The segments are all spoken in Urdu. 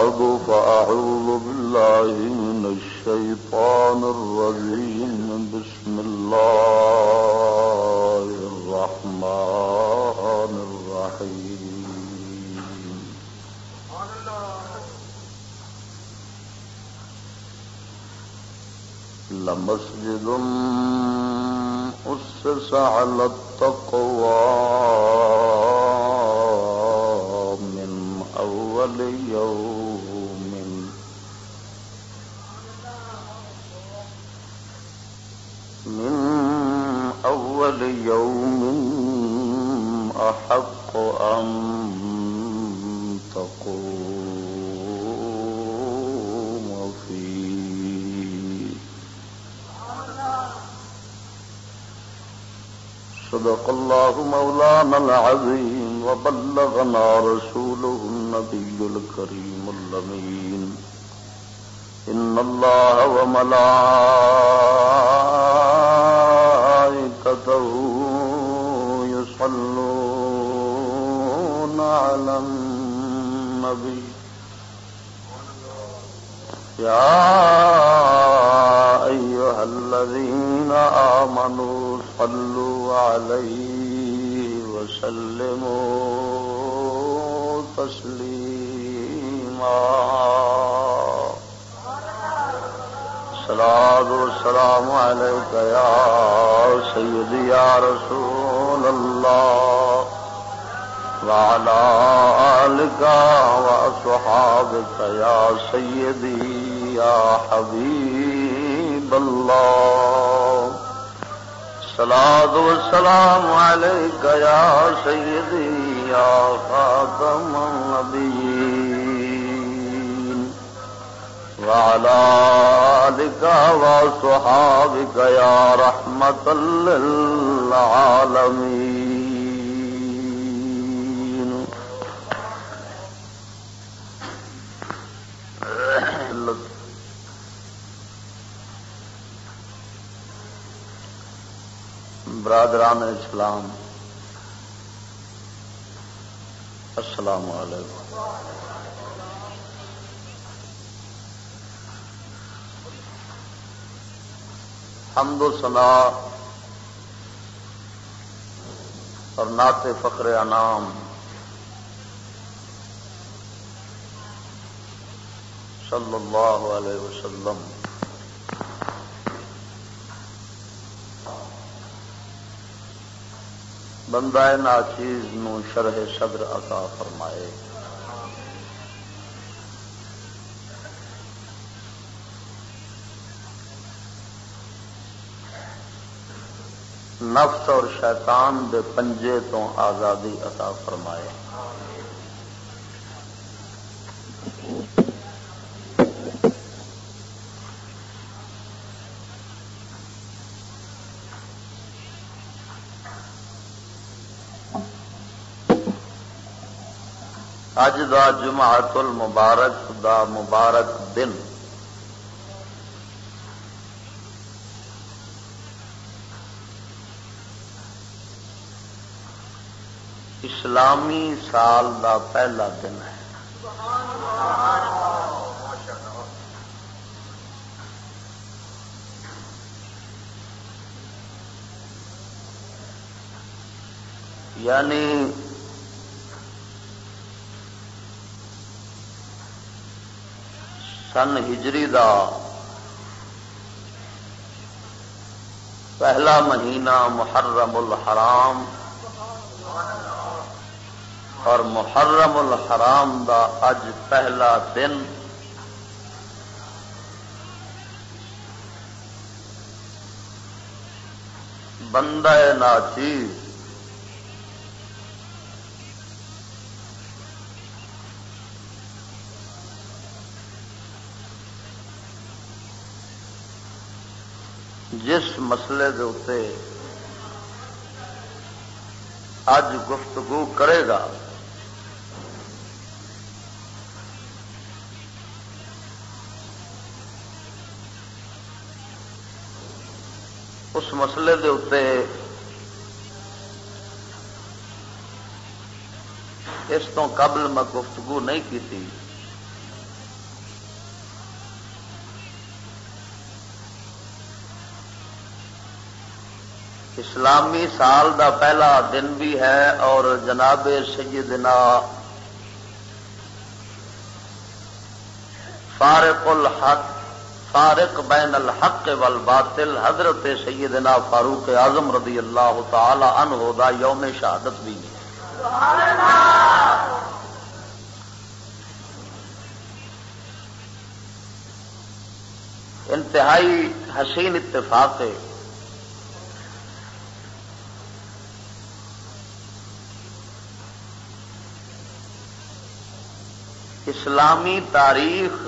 بعد فأعوذ بالله من الشيطان الرجيم. بسم الله الرحمن الرحيم. لمسجد أسس على التقوى. يوم أحق أن تقوم فيه. صدق الله مولانا العظيم وبلغنا رسوله النبي الكريم اللمين إن الله وملائكته على النبي يا أيها الذين آمنوا صلوا عليه وسلموا تسليما سلاد والسلام عليك يا سيدي يا رسول الله وعلى آلك وأصحابك يا سيدي يا حبيب الله. سلاد والسلام عليك يا سيدي يا خاتم النبيين. وعلى آلك وصحابك يا رحمة للعالمين. برادران اسلام، السلام علیکم۔ حمد و سنا اور نعت فخر انعام۔ صلی اللہ علیہ وسلم۔ بندہ ناچیز نو شرح صدر عطا فرمائے۔ نفس اور شیطان دے پنجے تو آزادی عطا فرمائے۔ اج دا جماعت المبارک دا مبارک دن۔ اسلامی سال دا پہلا دن ہے۔ یعنی سن ہجری دا۔ پہلا مہینہ محرم الحرام اور محرم الحرام دا اج پہلا دن۔ بندہ ناچیز جس مسئلے دے اتنے اج گفتگو کرے گا، اس مسئلے دے اتنے اس تو قبل میں گفتگو نہیں کی تھی اسلامی سال دا پہلا دن بھی ہے اور جناب سیدنا فارق الحق فارق بین الحق والباطل حضرت سیدنا فاروق اعظم رضی اللہ تعالی عنہ دا یوم شہادت بھی انتہائی حسین اتفاق ہے۔ اسلامی تاریخ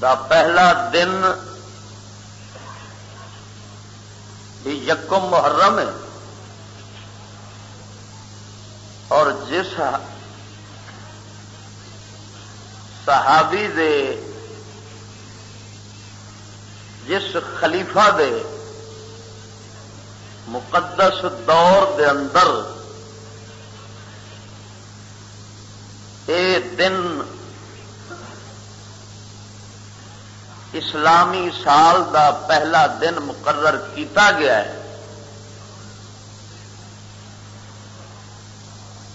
دا پہلا دن یکم محرم ہے اور جس صحابی دے، جس خلیفہ دے مقدس دور دے اندر اے دن اسلامی سال دا پہلا دن مقرر کیتا گیا ہے۔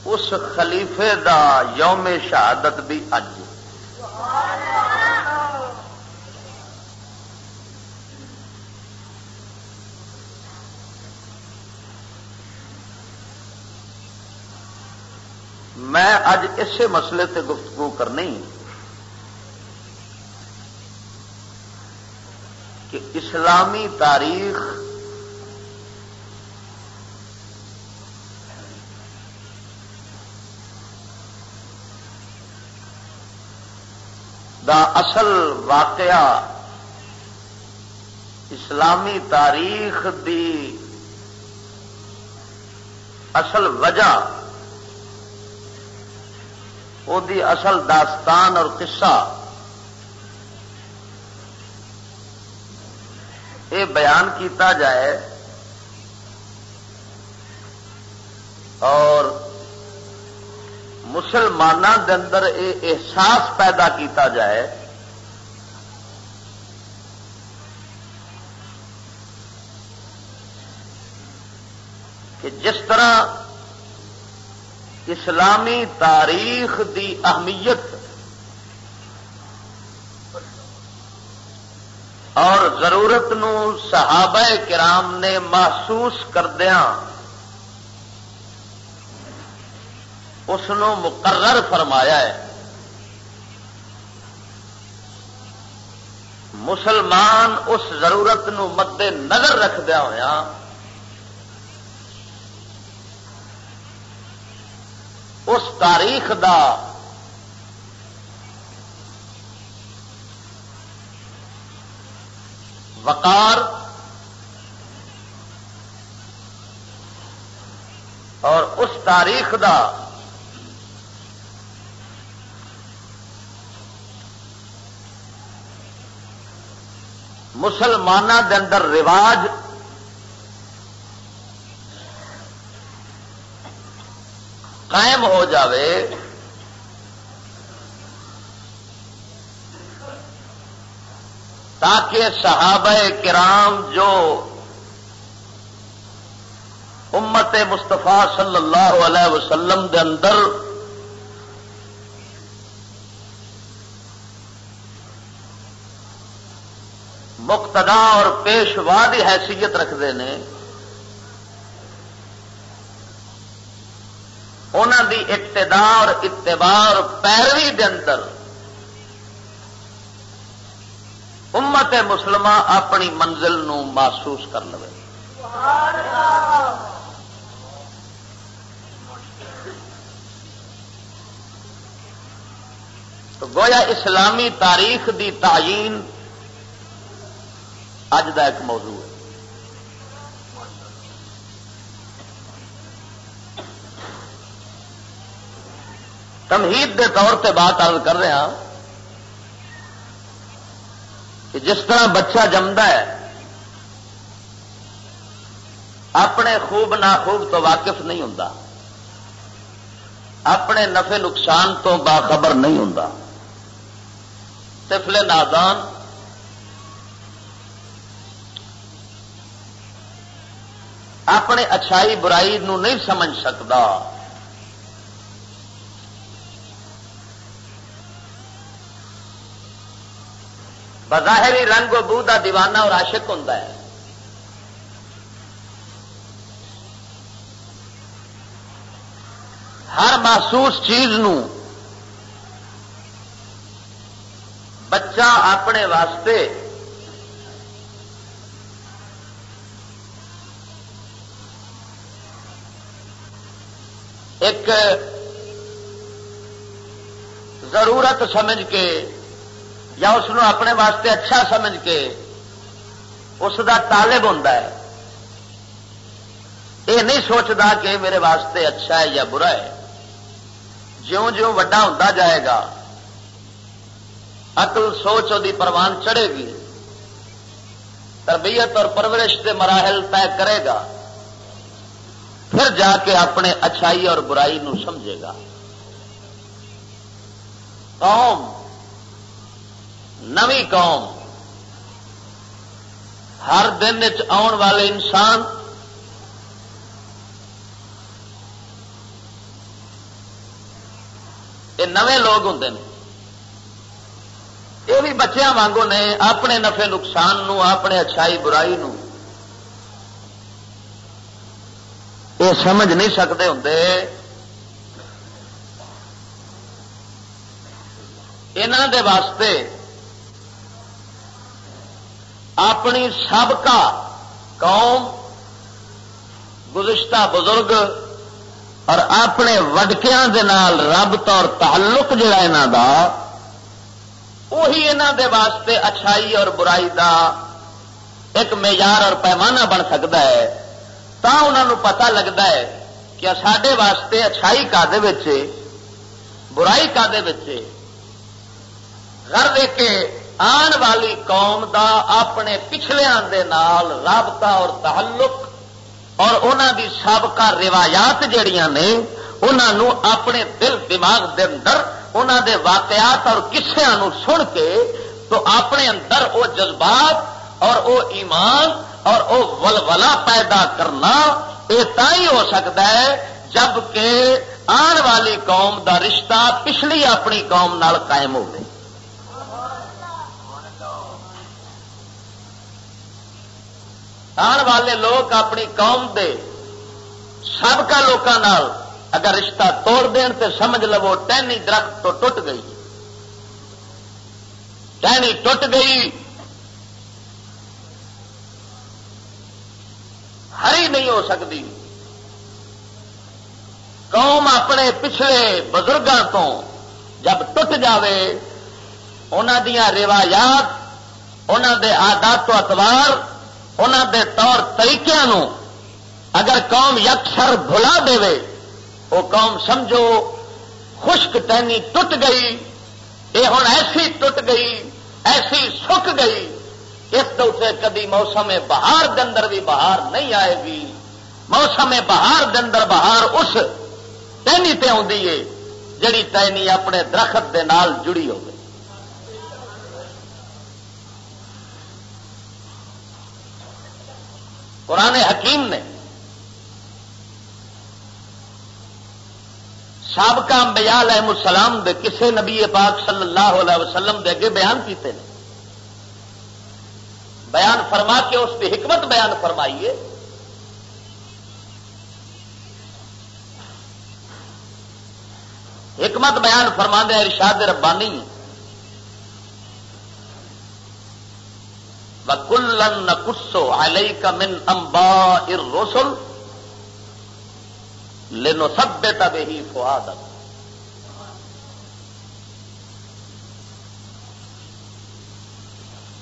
اس خلیفے دا یوم شہادت بھی اج۔ میں اج اسے مسئلے تے گفتگو کرنی کہ اسلامی تاریخ دا اصل واقعہ اسلامی تاریخ دی اصل وجہ وہ دی اصل داستان اور قصہ یہ بیان کیتا جائے اور مسلمانوں کے اندر یہ احساس پیدا کیتا جائے کہ جس طرح اسلامی تاریخ دی اہمیت اور ضرورت نو صحابہ کرام نے محسوس کردیا اس مقرر فرمایا ہے۔ مسلمان اس ضرورت نو مد نظر رکھدہ ہوا اس تاریخ دا وقار اور اس تاریخ دا مسلمانوں دے اندر رواج قائم ہو جاوے، تاکہ صحابہ کرام جو امت مستفا صلی اللہ علیہ وسلم دے اندر مقتدا اور پیشوا کی حیثیت رکھتے ہیں انہوں دی ابتدا اور اتبار پیروی دے اندر۔ امت مسلمہ اپنی منزل نو محسوس کر لو تو گویا اسلامی تاریخ دی تعین اج کا ایک موضوع ہے۔ تمہید دے طور پہ بات عرض کر رہا کہ جس طرح بچہ جمدا ہے، اپنے خوب ناخوب تو واقف نہیں ہوں اپنے نفے نقصان تو باخبر نہیں ہوں طفل نادان، اپنے اچھائی برائی نو نہیں سمجھ سکتا۔ بظاہری رنگ و بو کا دیوانہ اور عاشق ہوں ہر محسوس چیز نو بچہ اپنے واسطے ایک ضرورت سمجھ کے یا اس اپنے واسطے اچھا سمجھ کے اس کا طالب ہوں یہ نہیں سوچتا کہ میرے واسطے اچھا ہے یا برا ہے۔ جیوں جیوں وڈا ہوتا جائے گا، عقل، سوچ وہ پروان چڑھے گی۔ تربیت اور پرورش کے مراحل طے کرے گا۔ پھر جا کے اپنے اچھائی اور برائی نو سمجھے گا۔ قوم نوی قوم۔ ہر دن آن والے انسان یہ نوے لوگ ہوں یہ بھی بچیاں وانگو نے اپنے نفے نقصان نو، اپنے اچھائی برائی نو۔ یہ سمجھ نہیں سکتے ہوں دے واسطے اپنی سابقہ قوم، گزشتہ بزرگ اور اپنے وڈکیا ربط اور تعلق جڑا یہاں کا وہی یہاں دے واسطے اچھائی اور برائی دا ایک معیار اور پیمانہ بن سکتا ہے۔ تا انہوں پتا لگتا ہے کہ سڈے واسطے اچھائی کا برائی کا گھر دے کے آن والی قوم دا اپنے پچھلیا رابطہ اور تعلق اور انہوں دی سابقہ روایات جڑیاں نے انہوں اپنے دل دماغ دے اندر انہوں دے واقعات اور کسیا سن کے تو اپنے اندر وہ جذبات اور وہ ایمان اور وہ ولولا پیدا کرنا یہ ہی ہو سکتا ہے، جبکہ آن والی قوم دا رشتہ پچھلی اپنی قوم نال قائم ہو گئی آن والے لوگ اپنی قوم دے سابقہ لوگوں اگر رشتہ توڑ دین تو سمجھ لو ٹہنی درخت تو ٹوٹ گئی۔ ٹہنی ٹوٹ گئی۔ ہری نہیں ہو سکتی۔ قوم اپنے پچھلے بزرگوں تو جب ٹوٹ جائے انہوں دیا روایات انہوں دے آدات و اتوار انہوں دے طور طریقے اگر قوم یکسر بھلا دے وہ قوم سمجھو خشک ٹہنی ٹوٹ گئی یہ ہوں ایسی ٹوٹ گئی، ایسی سک گئی، اس دوسرے کدی موسم بہار اندر بھی بہار نہیں آئے گی۔ موسم بہار اندر بہار اس ٹہنی پہ آئی ہے، جڑی ٹہنی اپنے درخت دے نال جڑی ہو قرآن حکیم نے سابقہ انبیاء علیہ السلام دے کسے نبی پاک صلی اللہ علیہ وسلم دے اگے بیان کیتے ہیں بیان فرما کے اس کی حکمت بیان فرمائیے۔ حکمت بیان فرما دے ارشاد ربانی۔ کلن کسو علیہ کا من امبا ار روسل لینو سب تب ہی فواد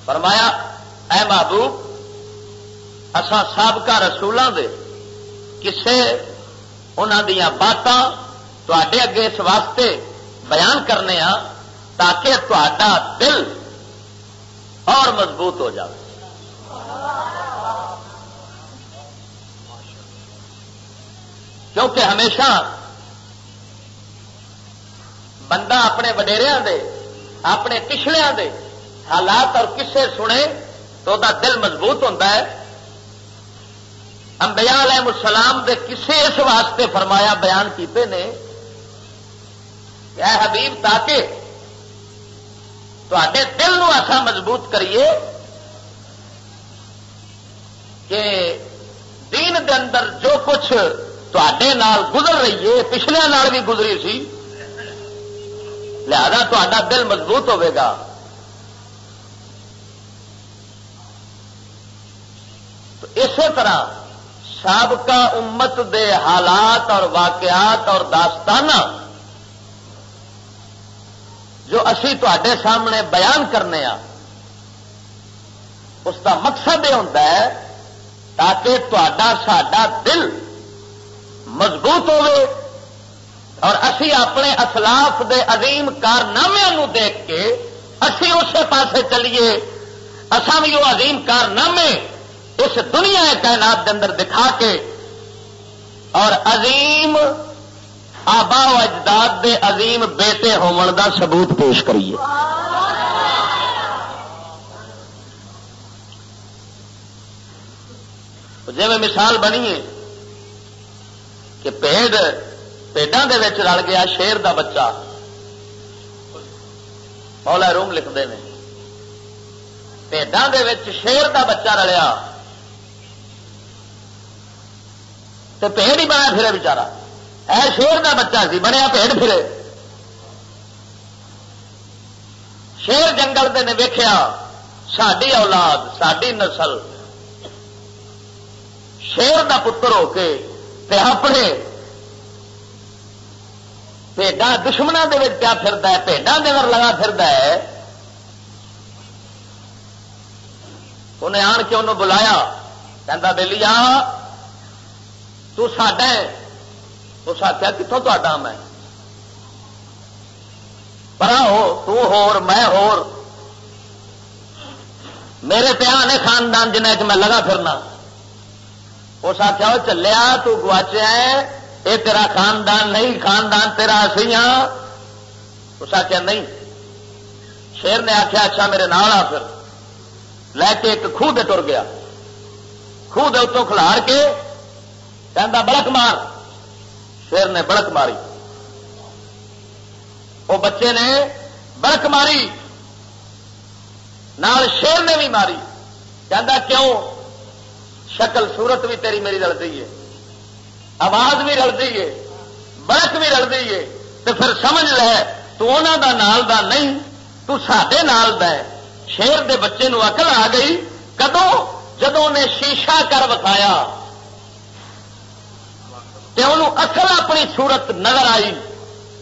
فرمایا، اے محبوب اسان سابقہ رسولوں دے کسے انہوں دیا باتاں تے اگے اس واسطے بیان کرنے ہاں تاکہ تا دل اور مضبوط ہو جائے کیونکہ ہمیشہ بندہ اپنے وڈیریا دے، اپنے پچھلیا دے حالات اور کسے سنے تو دا دل مضبوط ہوتا ہے۔ انبیاء علیہ السلام دے کسے اس واسطے فرمایا بیان کیتے نے اے حبیب تاکہ تے دل نو ایسا مضبوط کریے کہ دین دے اندر جو کچھ تے گزر رہی ہے پچھلے نال بھی گزری سی، لہذا تا دل مضبوط ہوے گا۔ تو اسی طرح سابقہ امت دے حالات اور واقعات اور داستان جو اسی تے سامنے بیان کرنے آ، اس کا مقصد یہ ہوتا ہے تاکہ تا دل مضبوط ہوئے اور اسی اپنے اسلاف دے عظیم کارنامے دیکھ کے اسی اسی پاسے چلیے۔ اصا بھی وہ عظیم کارنامے اس دنیا کائنات کے اندر دکھا کے اور عظیم آبا و اجداد دے عظیم بیٹے ہون دا ثبوت پیش کریے۔ جی میں مثال بنی ہے کہ پیڑ پیڈا رل گیا شیر دا بچہ۔ مولا روم لکھتے ہیں پیڈا شیر دا بچہ رلیا۔ تو پیڑ ہی بنیا پھرے بچارا۔ اے شیر دا بچہ سی بنیا پیڑ پھرے۔ شیر جنگل نے ویخیا ساری اولاد ساری نسل۔ شیر دا پتر ہو کے اپنے پیڈا دشمنوں کے کیا پھرتا ہے، پیڈا دور لگا پھر انہیں آن کے انہوں بلایا کہہ بہلی آ تڈا اس آخیا کتوں تا میں? پر ہو، تو ہور، میں ہور۔ میرے پیا نے خاندان جنہیں میں لگا پھرنا۔ اس آخیا وہ چلیا، تو گواچیا یہ تیرا خاندان نہیں، خاندان تیرا سی ہاں. اس آخیا نہیں. شیر نے آخیا اچھا میرے نال آ پھر۔ لے کے ایک خوہ دے تر گیا۔ خوہ دے اتوں کھلار کے کہہ بڑک مار۔ شیر نے بڑک ماری۔ وہ بچے نے بڑک ماری۔ نال شیر نے بھی ماری۔ کہ کیوں؟ شکل صورت بھی تیری میری رلتی ہے۔ آواز بھی رلتی ہے۔ برک بھی رلتی ہے۔ تو پھر سمجھ لے، تو انہوں دا نال دا نہیں، تو سڈے نال دا ہے۔ شیر دے بچے نو اقل آ گئی۔ کدو جدو نے شیشہ کر بتایا اصل اپنی صورت نظر آئی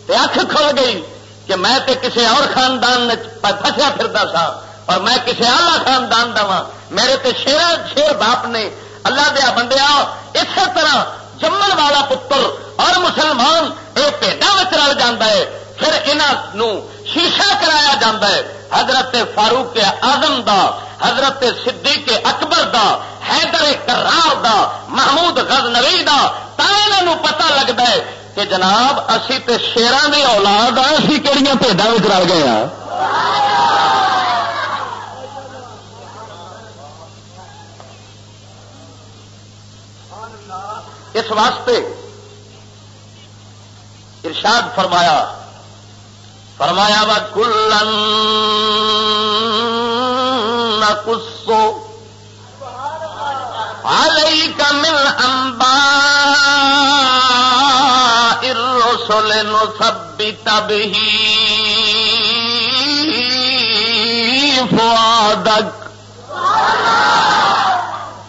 تے اکھ کھل گئی کہ میں تے کسی اور خاندان پھسیا پھرتا سا اور میں کسی آلہ خاندان دا میرے تے شیر شیر باپ نے اللہ دیا بندیا اسی طرح جمن والا پتر اور مسلمان یہ پیٹا رل جا ہے۔ پھر انہوں شیشہ کرایا جا ہے۔ حضرت فاروق آدم دا، حضرت صدیق اکبر دا حیدر کرار دا، محمود غز نوی دا، تا پتا لگتا ہے کہ جناب اسی تے شیران کی اولاد اسی کہڑی پیڈا رل گئے ہیں اس واسطے ارشاد فرمایا فرمایا وا کلن کسو آئی کا مل امبا ارسول نو سبھی تبھی فوادک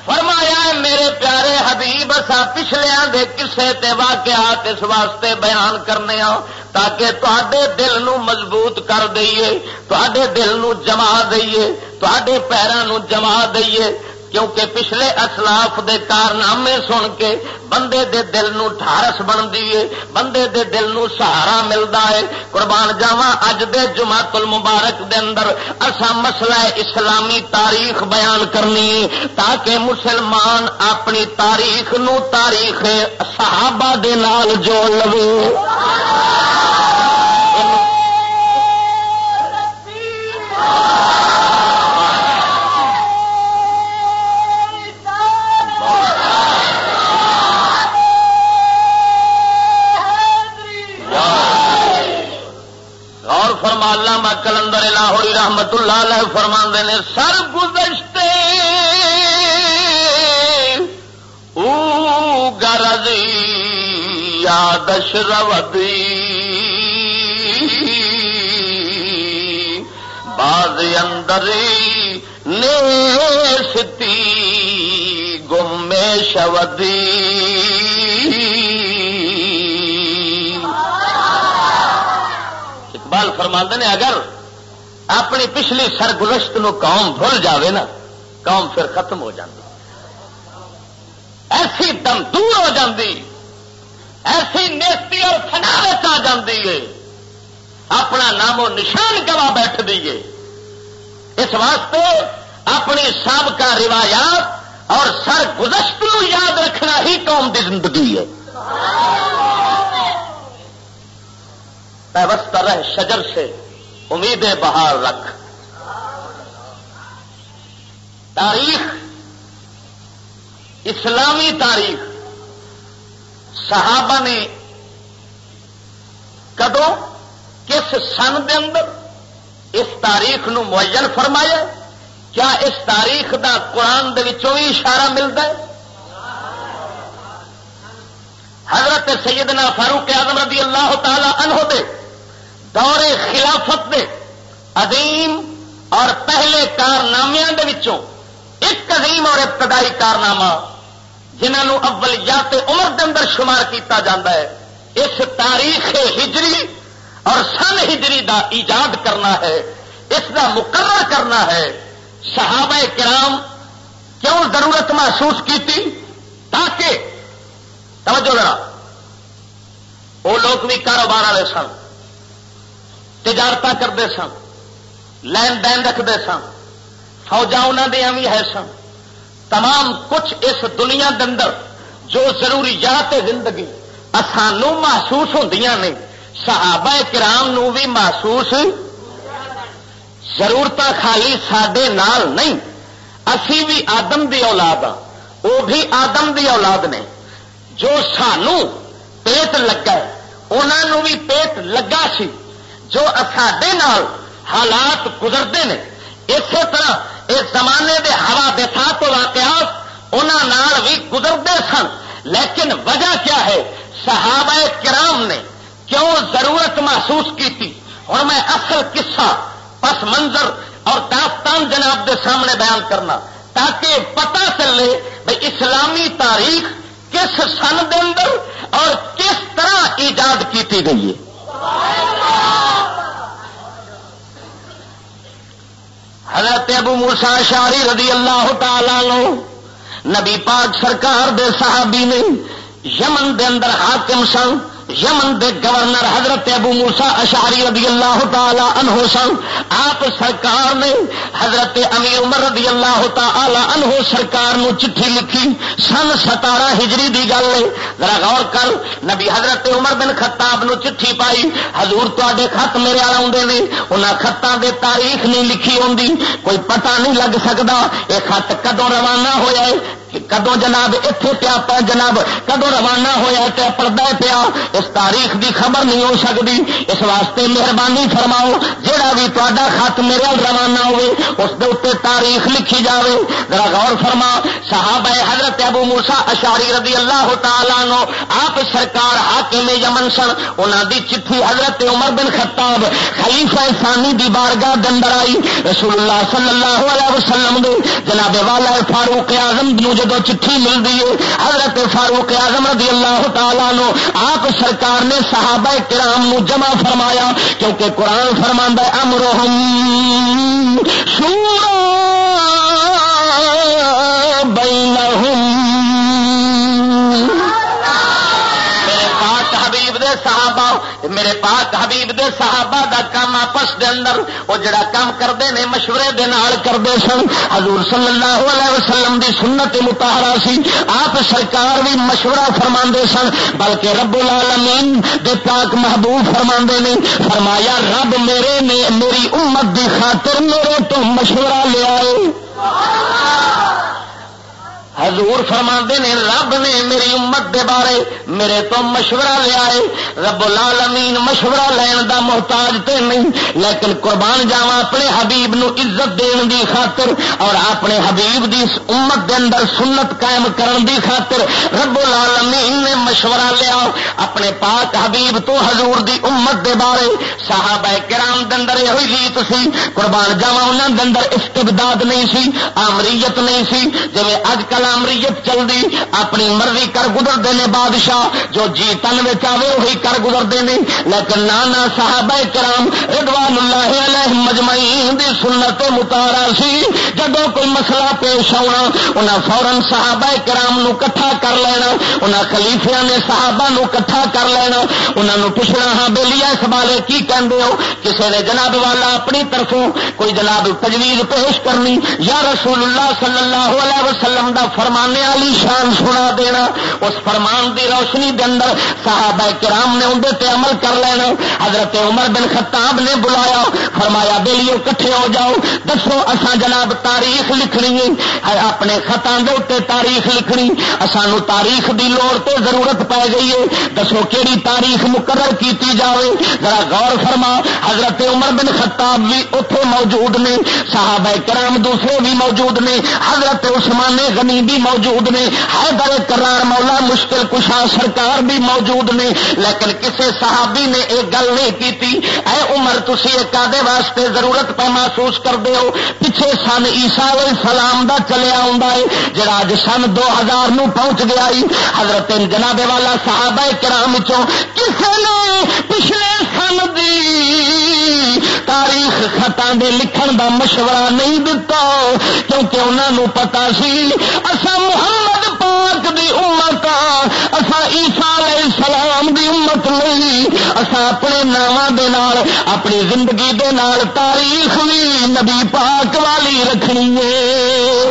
فرمایا میرے پیارے حبیب اصا پچھلیا دے کسے تے واقعات اس واسطے بیان کرنے ہاں تاکہ تے دل نو مضبوط کر دئیے تے دل نو جما دئیے تے پیروں جما دئیے کیونکہ پچھلے اسلاف دے کارنامے سن کے بندے دے دل نو ٹھارس بن دیے بندے دے دل نو سہارا ملتا ہے۔ قربان جاوا اج دے جماعت المبارک دے اندر اسا مسئلہ اسلامی تاریخ بیان کرنی تاکہ مسلمان اپنی تاریخ نو تاریخ صحابہ دے نال جوڑ لو علامہ کلندر لاہوری رحمت اللہ علیہ فرما نے سر گزشتے او گرزی، یادش رودی باز اندری نیستی گمے شودی فرما نے اگر اپنی پچھلی سرگزشت نو قوم بھول جاوے نا، قوم پھر ختم ہو جاتی ایسی دم دور ہو جاتی ایسی نیستی اور فنارت آ جاتی ہے۔ اپنا نام و نشان گوا بیٹھ دیے اس واسطے اپنی سابقہ روایات اور سرگزشت یاد رکھنا ہی قوم کی زندگی ہے۔ رہ شجر سے امید بہار رکھ۔ تاریخ، اسلامی تاریخ، صحابہ نے کدو کس سن دے اندر اس تاریخ نو معین فرمایا؟ کیا اس تاریخ دا قرآن دے بھی اشارہ ملتا ہے؟ حضرت سیدنا فاروق اعظم رضی اللہ تعالی عنہ دے دور خلافت دے عظیم اور پہلے کارنامے ایک عظیم اور ابتدائی کارنامہ جنہوں اول عمر دے اندر شمار کیتا جاتا ہے، اس تاریخ ہجری اور سن ہجری دا ایجاد کرنا ہے، اس دا مقرر کرنا ہے۔ صحابہ کرام کیوں ضرورت محسوس کیتی؟ تاکہ، توجہ لڑا وہ لوگ بھی کاروبار والے سن۔ تجارت کرتے سن، لین دین رکھتے سن فوجا انہوں دیا بھی ہے سن۔ تمام کچھ اس دنیا اندر جو ضروریات زندگی سانو محسوس ہوں نے۔ صحابہ کرام نو بھی محسوس ضرورت خالی سڈے نال نہیں۔ اسی بھی آدم دی اولاد ہاں وہ بھی آدم دی اولاد نے۔ جو سانو پیٹ لگا انہوں بھی پیٹ لگا سی۔ جو سڈے حالات گزرتے ہیں، اسی طرح اس زمانے دے ہوا دے ساتھ واقعات انہوں بھی گزرتے سن۔ لیکن وجہ کیا ہے؟ صحابہ کرام نے کیوں ضرورت محسوس کی تھی؟ اور میں اصل قصہ پس منظر اور داستان جناب دے سامنے بیان کرنا، تاکہ پتہ چلے بھائی اسلامی تاریخ کس سن دے اندر اور کس طرح ایجاد کی گئی ہے۔ حضرت ابو موسا شاری رضی اللہ تعالی لو نبی پاک سرکار دے صحابی نے یمن دے اندر حاکم سن یمن دے گورنر حضرت ابو موسا اشاری رضی اللہ تعالی عنہ سن، آپ سرکار نے حضرت امیر عمر رضی اللہ تعالی عنہ سرکار نو چٹھی لکھی سن ستارہ ہجری دی گل ہے ذرا غور کر، نبی حضرت عمر بن خطاب نو چٹھی پائی۔ حضور تے خط میرے آ انہاں خطاں دے تاریخ نہیں لکھی ہوں کوئی پتہ نہیں لگ سکتا یہ خط کدو روانہ ہوا ہے؟ کدو جناب اتنے پیا پا جناب؟ کدو روانہ ہوا تو پڑتا پیا؟ اس تاریخ دی خبر نہیں ہو سکتی اس واسطے مہربانی فرماؤ جہا بھی تا خط میرے روانہ ہوئے، اس دے اتنے تاریخ لکھی جاوے۔ ذرا غور فرما، صحابہ حضرت ابو موسا اشاری رضی اللہ تعالیٰ نو آپ سرکار حاکم یمن سن انہوں دی چٹھی حضرت عمر بن خطاب، خلیفہ ثانی دی بارگاہ دندر آئی۔ رسول اللہ صلی اللہ علیہ وسلم دے جناب والا فاروق اعظم جدو چٹھی ملتی ہے، حضرت فاروق اعظم رضی اللہ تعالیٰ نو آپ سرکار نے صحابہ کرام نو جمع فرمایا، کیونکہ قرآن فرما امروہم سورا صحابہ میرے پاک حبیب دے صحابہ دا کام آپس دے اندر، وہ جڑا کام کرتے ہیں مشورے دے نال کرتے سن۔ حضور صلی اللہ علیہ وسلم دی سنت متحرا سی۔ آپ سرکار بھی مشورہ فرما سن، بلکہ رب العالمین دے پاک محبوب فرما نے۔ فرمایا، رب میرے نے، میری امت دی خاطر میرے تو مشورہ لیا حضور فرما نے، رب نے میری امت دے بارے میرے تو مشورہ لیا ہے۔ رب العالمین مشورہ لین دا محتاج تے نہیں، لیکن قربان جاوا اپنے حبیب نو عزت دین دی خاطر اور اپنے حبیب دی امت دے اندر سنت قائم کرن دی خاطر رب العالمین نے مشورہ لیا۔ اپنے پاک حبیب تو حضور دی امت دے بارے صحابہ کرام دے اندر یہ ریت سی۔ قربان جاوا انہاں دے اندر استبداد نہیں سی، آمریت نہیں سی۔ جی اج کل امریت چلتی اپنی مرضی کر گزرتے ہیں بادشاہ، جو جی تن میں آئے وہی کر گزرتے ہیں۔ لیکن نانا صحابہ کرام ادوان اللہ علیہ مجمعین دی سنت متارا سی جب کوئی مسئلہ پیش آنا انہیں فورن صحابہ کرام نو کٹھا کر لینا انہیں خلیفیا نے صحابہ نو کٹھا کر لینا۔ انہوں پوچھنا ہاں بےلیا اس بارے کی کہتے ہو؟ کسی نے جناب والا اپنی طرفوں کوئی جناب تجویز پیش کرنی؟ یا رسول اللہ صلی اللہ علیہ وسلم دا فرمانے والی شان سنا دینا، اس فرمان دی روشنی دے اندر صحابہ کرام نے اندر تے عمل کر لینا۔ حضرت عمر بن خطاب نے بلایا، فرمایا بےلیو کٹھے ہو جاؤ، دسو اسا جناب تاریخ لکھنی ہے۔ اپنے خطان دے اتنے تاریخ لکھنی سانو تاریخ دی لوڑ تے ضرورت پی گئی ہے۔ دسو، کیڑی تاریخ مقرر کیتی جاوے؟ ذرا غور فرما، حضرت عمر بن خطاب بھی اتے موجود نے، صحابہ کرام دوسرے بھی موجود نے، حضرت عثمان غنی بھی موجود نے، حیدر کرار مولا مشکل کشا سرکار بھی موجود نے، لیکن کسی صحابی نے ایک گل نہیں کی اے عمر تھی ایک آدھے واسطے ضرورت پہ محسوس کرتے ہو، پیچھے سن عیسا علیہ سلام دا چلیا ہے، جڑا اج سن دو ہزار نو پہنچ گیا حضرت جناب والا صحابہ کرام چوں کسی نے پچھلے سن دی تاریخ خطان دے لکھن دا مشورہ نہیں دتا، کیونکہ انہوں پتا سی اصا محمد پاک دی امت اصا عیسا علیہ السلام دی امت نہیں اصا اپنے نام دے نال، اپنی زندگی دے نال تاریخ بھی نبی پاک والی رکھنی ہے۔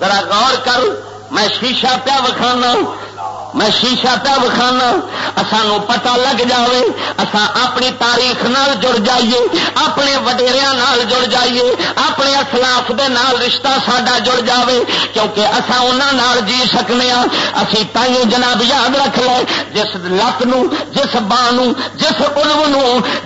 ذرا غور کر، میں شیشہ پیا وکھانا۔ میں شیشہ پہ وکھانا سانو پتا لگ جائے اسان اپنی تاریخ نال جڑ جائیے، اپنے وڈیریا نال جڑ جائیے، اپنے اسلاف دے نال رشتہ ساڈا جڑ جائے کیونکہ اصا انہوں جی سکنے ہاں اسی تائیوں جناب یاد رکھ لے، جس لت نو جس بان جس علم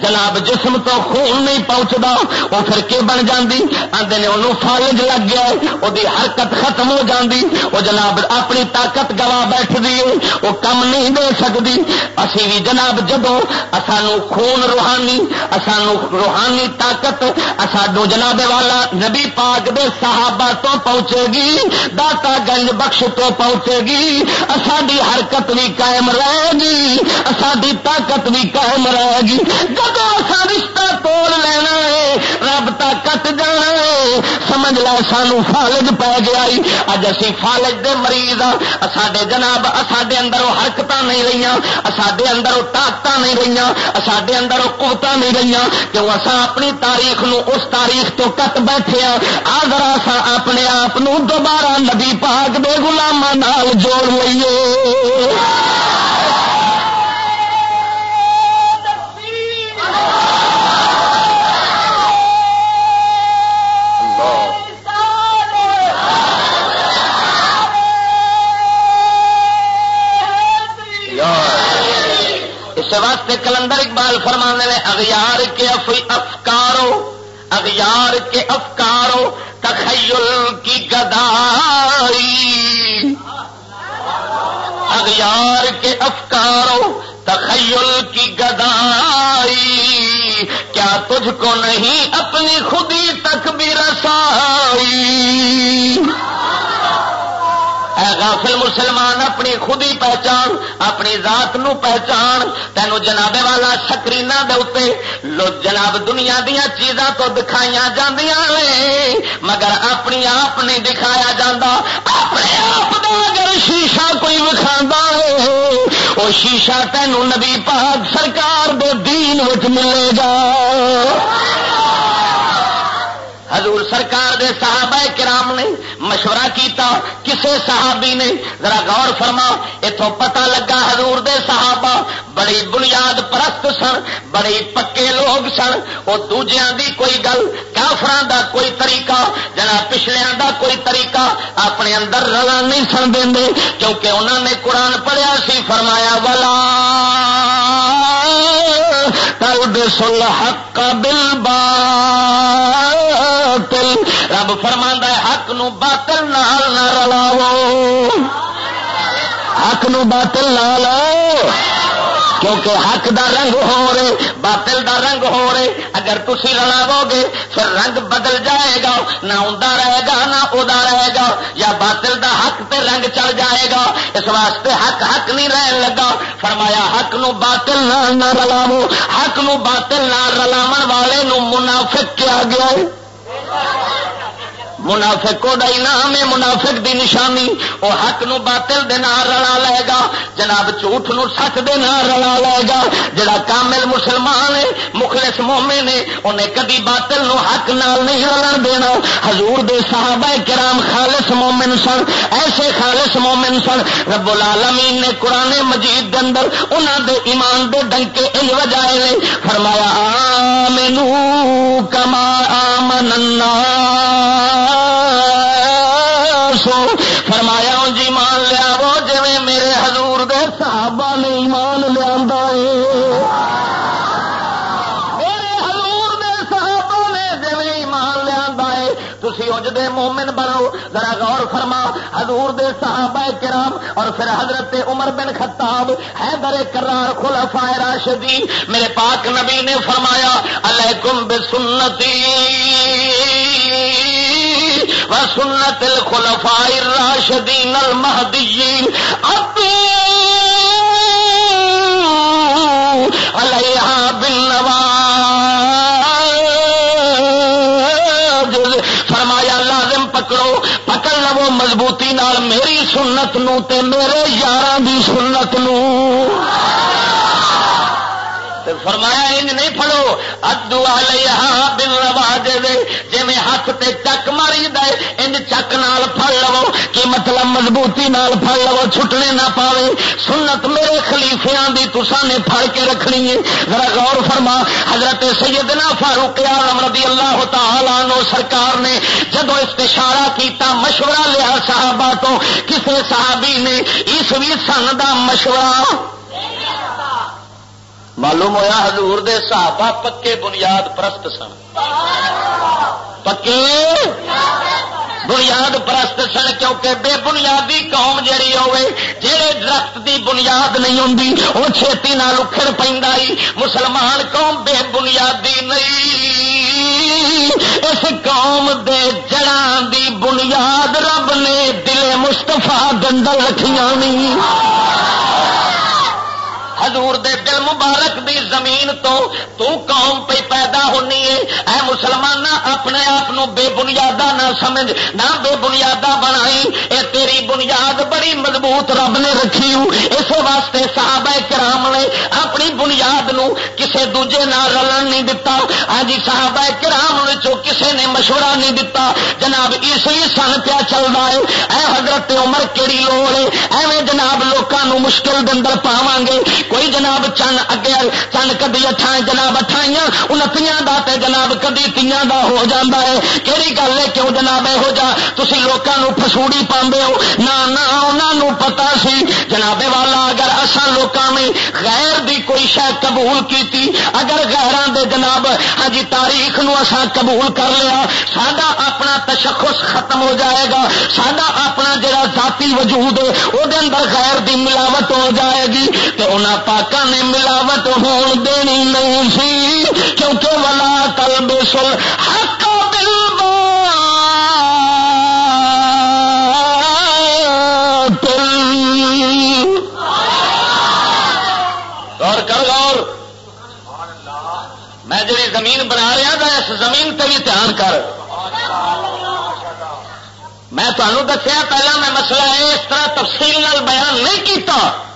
جناب جسم تو خون نہیں پہنچتا وہ پھر کے بن جاندی؟ آدھے نے انہوں فالج لگ گیا وہ حرکت ختم ہو جاندی وہ جناب اپنی طاقت گوا بیٹھ دی وہ کم نہیں دے سکتی اسی بھی جناب جدو سانو خون روحانی سانو روحانی طاقت سانو جناب والا نبی پاک دے صحابہ تو پہنچے گی، داتا گنج بخش تو پہنچے گی ساری حرکت بھی قائم رہے گی ساری طاقت بھی قائم رہے گی۔ جب اصا رشتہ توڑ لینا ہے رابطہ کٹ جانا ہے، سمجھ لا سانو فالج پی گیا اج اسی فالج دے مریض ہاں سڈے جناب سڈے اندر وہ حرکت نہیں رہی سڈے اندر وہ طاقت نہیں رہی سڈے اندر وہ قوت نہیں رہی کیوں اصا اپنی تاریخ نو اس تاریخ تو کٹ بیٹھے آگر اصا اپنے آپ دوبارہ نبی پاک دے گلام جوڑ لئیے۔ اس واسطے کلندر اقبال فرمانے میں اغیار کے افکارو، اغیار کے افکارو، تخیل کی گدائی اغیار کے افکارو، تخیل کی گدائی کیا تجھ کو نہیں اپنی خودی تک بھی رسائی غافل مسلمان، اپنی خودی پہچان، اپنی ذات نو پہچان، تینو جناب والا سکرین لو جناب دنیا دیا چیزاں تو دکھائی جی مگر اپنی آپ نہیں دکھایا جا اپنے آپ کا اگر شیشہ کوئی وکھا ہے وہ شیشہ تینوں نبی پاک سرکار دے دین ملے گا۔ حضور سرکار دے صحابہ کرام نے مشورہ کیتا، کسے صحابی نے؟ ذرا غور فرما اتوں پتا لگا حضور دے صحابہ بڑی بنیاد پرست سن بڑے پکے لوگ سن وہ دوجیاں دی کوئی گل کافران دا کوئی طریقہ جنا پچھلیا دا کوئی طریقہ اپنے اندر رلا نہیں سن دیں کیونکہ انہوں نے قرآن پڑھیا سی، فرمایا والا سل حق بل باطل رب فرما ہے، حق نو باطل نال نہ رلاو حق نو باطل نہ لاؤ۔ کیونکہ حق دا رنگ ہو رہے باطل دا رنگ ہو رہے اگر تھی رلاو گے، پھر رنگ بدل جائے گا۔ نہ ادا رہے گا، نہ ادا رہے گا۔ یا باطل دا حق تے رنگ چل جائے گا۔ اس واسطے حق حق نہیں رہن لگا۔ فرمایا، حق نو باطل نہ رلاو حق نو باطل نہ رلاو والے نو منافق کیا گیا Allah. منافق کو نام ہے، منافق دی نشانی وہ حق نو باطل دے نہ رلا لے گا۔ جناب، جھوٹ نو سچ دے نہ رلا لے گا۔ جڑا کامل مسلمان ہے، مخلص مومن نے انہیں کدی باطل نو حق نال نہیں رلن دینا۔ حضور دے صحابہ کرام خالص مومن سن، ایسے خالص مومن سن، رب العالمین نے قرآن مجید دے اندر انہوں دے ایمان دے ڈنکے ان وجائے نے فرمایا، آمنو کما آمن الناس۔ ذرا غور فرما، حضور دے صحابہ کرام اور پھر حضرت عمر بن خطاب، حیدر کرار خلفاء راشدین، میرے پاک نبی نے فرمایا، علیکم بسنتی وسنت الخلفاء الراشدین المهديين ابو مضبوطی نال میری سنت نو تے میرے یار دی سنت نو۔ تو فرمایا، انج نہیں پڑو ادو آ بل رواج دے جی میں ہاتھ تے چک ماری دے ان چک نال پڑ لو، کی مطلب مضبوطی نال پڑ لو، چھٹنے نہ پاوے. سنت میرے خلیفیا دی تسا نے پڑ کے رکھنی ہے۔ ذرا غور فرما، حضرت سیدنا فاروق عالم رضی اللہ تعالی نو سرکار نے جدو استشارہ کیتا، مشورہ لیا صحابہ تو، کسے صحابی نے، عیسوی سن دا مشورہ معلوم ہوا حضور دے صحابہ پکے بنیاد پرست سن۔ پکے؟ بنیاد پرست سن کیونکہ بے بنیادی قوم جہی ہوئے جہے درخت دی بنیاد نہیں ہوں وہ چھتی نہ اکھڑ پہ مسلمان قوم بے بنیادی نہیں۔ اس قوم دے جڑان دی بنیاد رب نے دل مستفا دندل رکھیاں نہیں حضور دے دل مبارک دی زمین تو تو قوم پہ پیدا ہونی ہے۔ اے مسلمان اپنے آپ بے بنیادہ نہ سمجھ، نہ بے بنیادہ بنائی۔ اے تیری بنیاد بڑی مضبوط رب نے رکھی اس واسطے صحابہ کرام نے اپنی بنیاد نو کسے دوجے نہ رلن نہیں دتا۔ ہاں جی صحابہ کرام کسے نے مشورہ نہیں دتا۔ جناب اسی سن پیا چل رہا ہے۔ اے حضرت عمر کیڑی لوڑ ہے؟ ایویں جناب لوگوں مشکل دن پاواں گے۔ کوئی کوئی جناب چن اگے چن کدی اٹھا جناب اٹھائیاں انتیاں دا تے جناب کدی تیاں دا ہو جاندا ہے۔ کہڑی گل ہے کیوں جناب یہو جا؟ تھی لوگوں فسوڑی پاندے ہو۔ نہ انہوں پتا سی۔ جناب والا، اگر اصا لوگوں نے غیر دی کوئی شہ قبول کی اگر غیران دے جناب ہاں جی تاریخ نو اسا قبول کر لیا سڈا اپنا تشخص ختم ہو جائے گا۔ سڈا اپنا جڑا ذاتی وجود ہے وہ اندر غیر دی ملاوٹ ہو جائے گی۔ تو انہوں پاکوں نے ملاوٹ ہون دینی نہیں سی، کیونکہ ولا کل بے سل حق اور کر غور۔ میں جی زمین بنا رہا تھا، اس زمین پہ بھی دھیان کر۔ میں تمہوں دسیا، پہلا میں مسئلہ اس طرح تفصیل بیان نہیں کیتا۔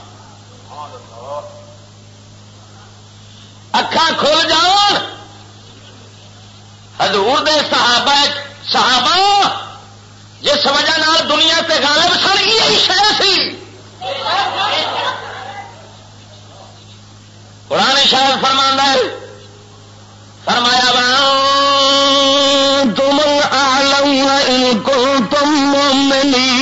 اکھان کھل جان۔ حضور دے صحابہ صحابہ، جس وجہ نال دنیا تے غالب سن، یہی شہر سی۔ قرآن شاید فرما ہے، فرمایا با تم آلم کو تم مومنی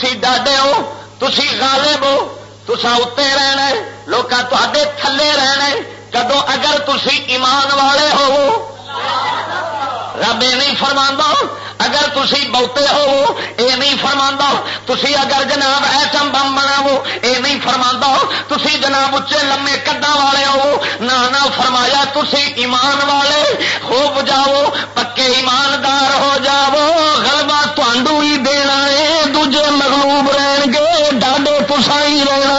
تھی ڈاڈے ہو تھی غالب ہو تسا اتنے رہنا لوگ تے تھلے رہنا کدو اگر تھی ایمان والے ہو، رب یہ نہیں فرما اگر تھی بہتے ہو یہ نہیں فرما تھی اگر جناب ایٹم بم بناو یہ نہیں فرما تھی جناب اچے لمے کدا والے ہو۔ نہ فرمایا تھی ایمان والے، خوب جاؤ، پکے ایماندار ہو جاؤ گلبا تھانڈو تسا ہی رہنا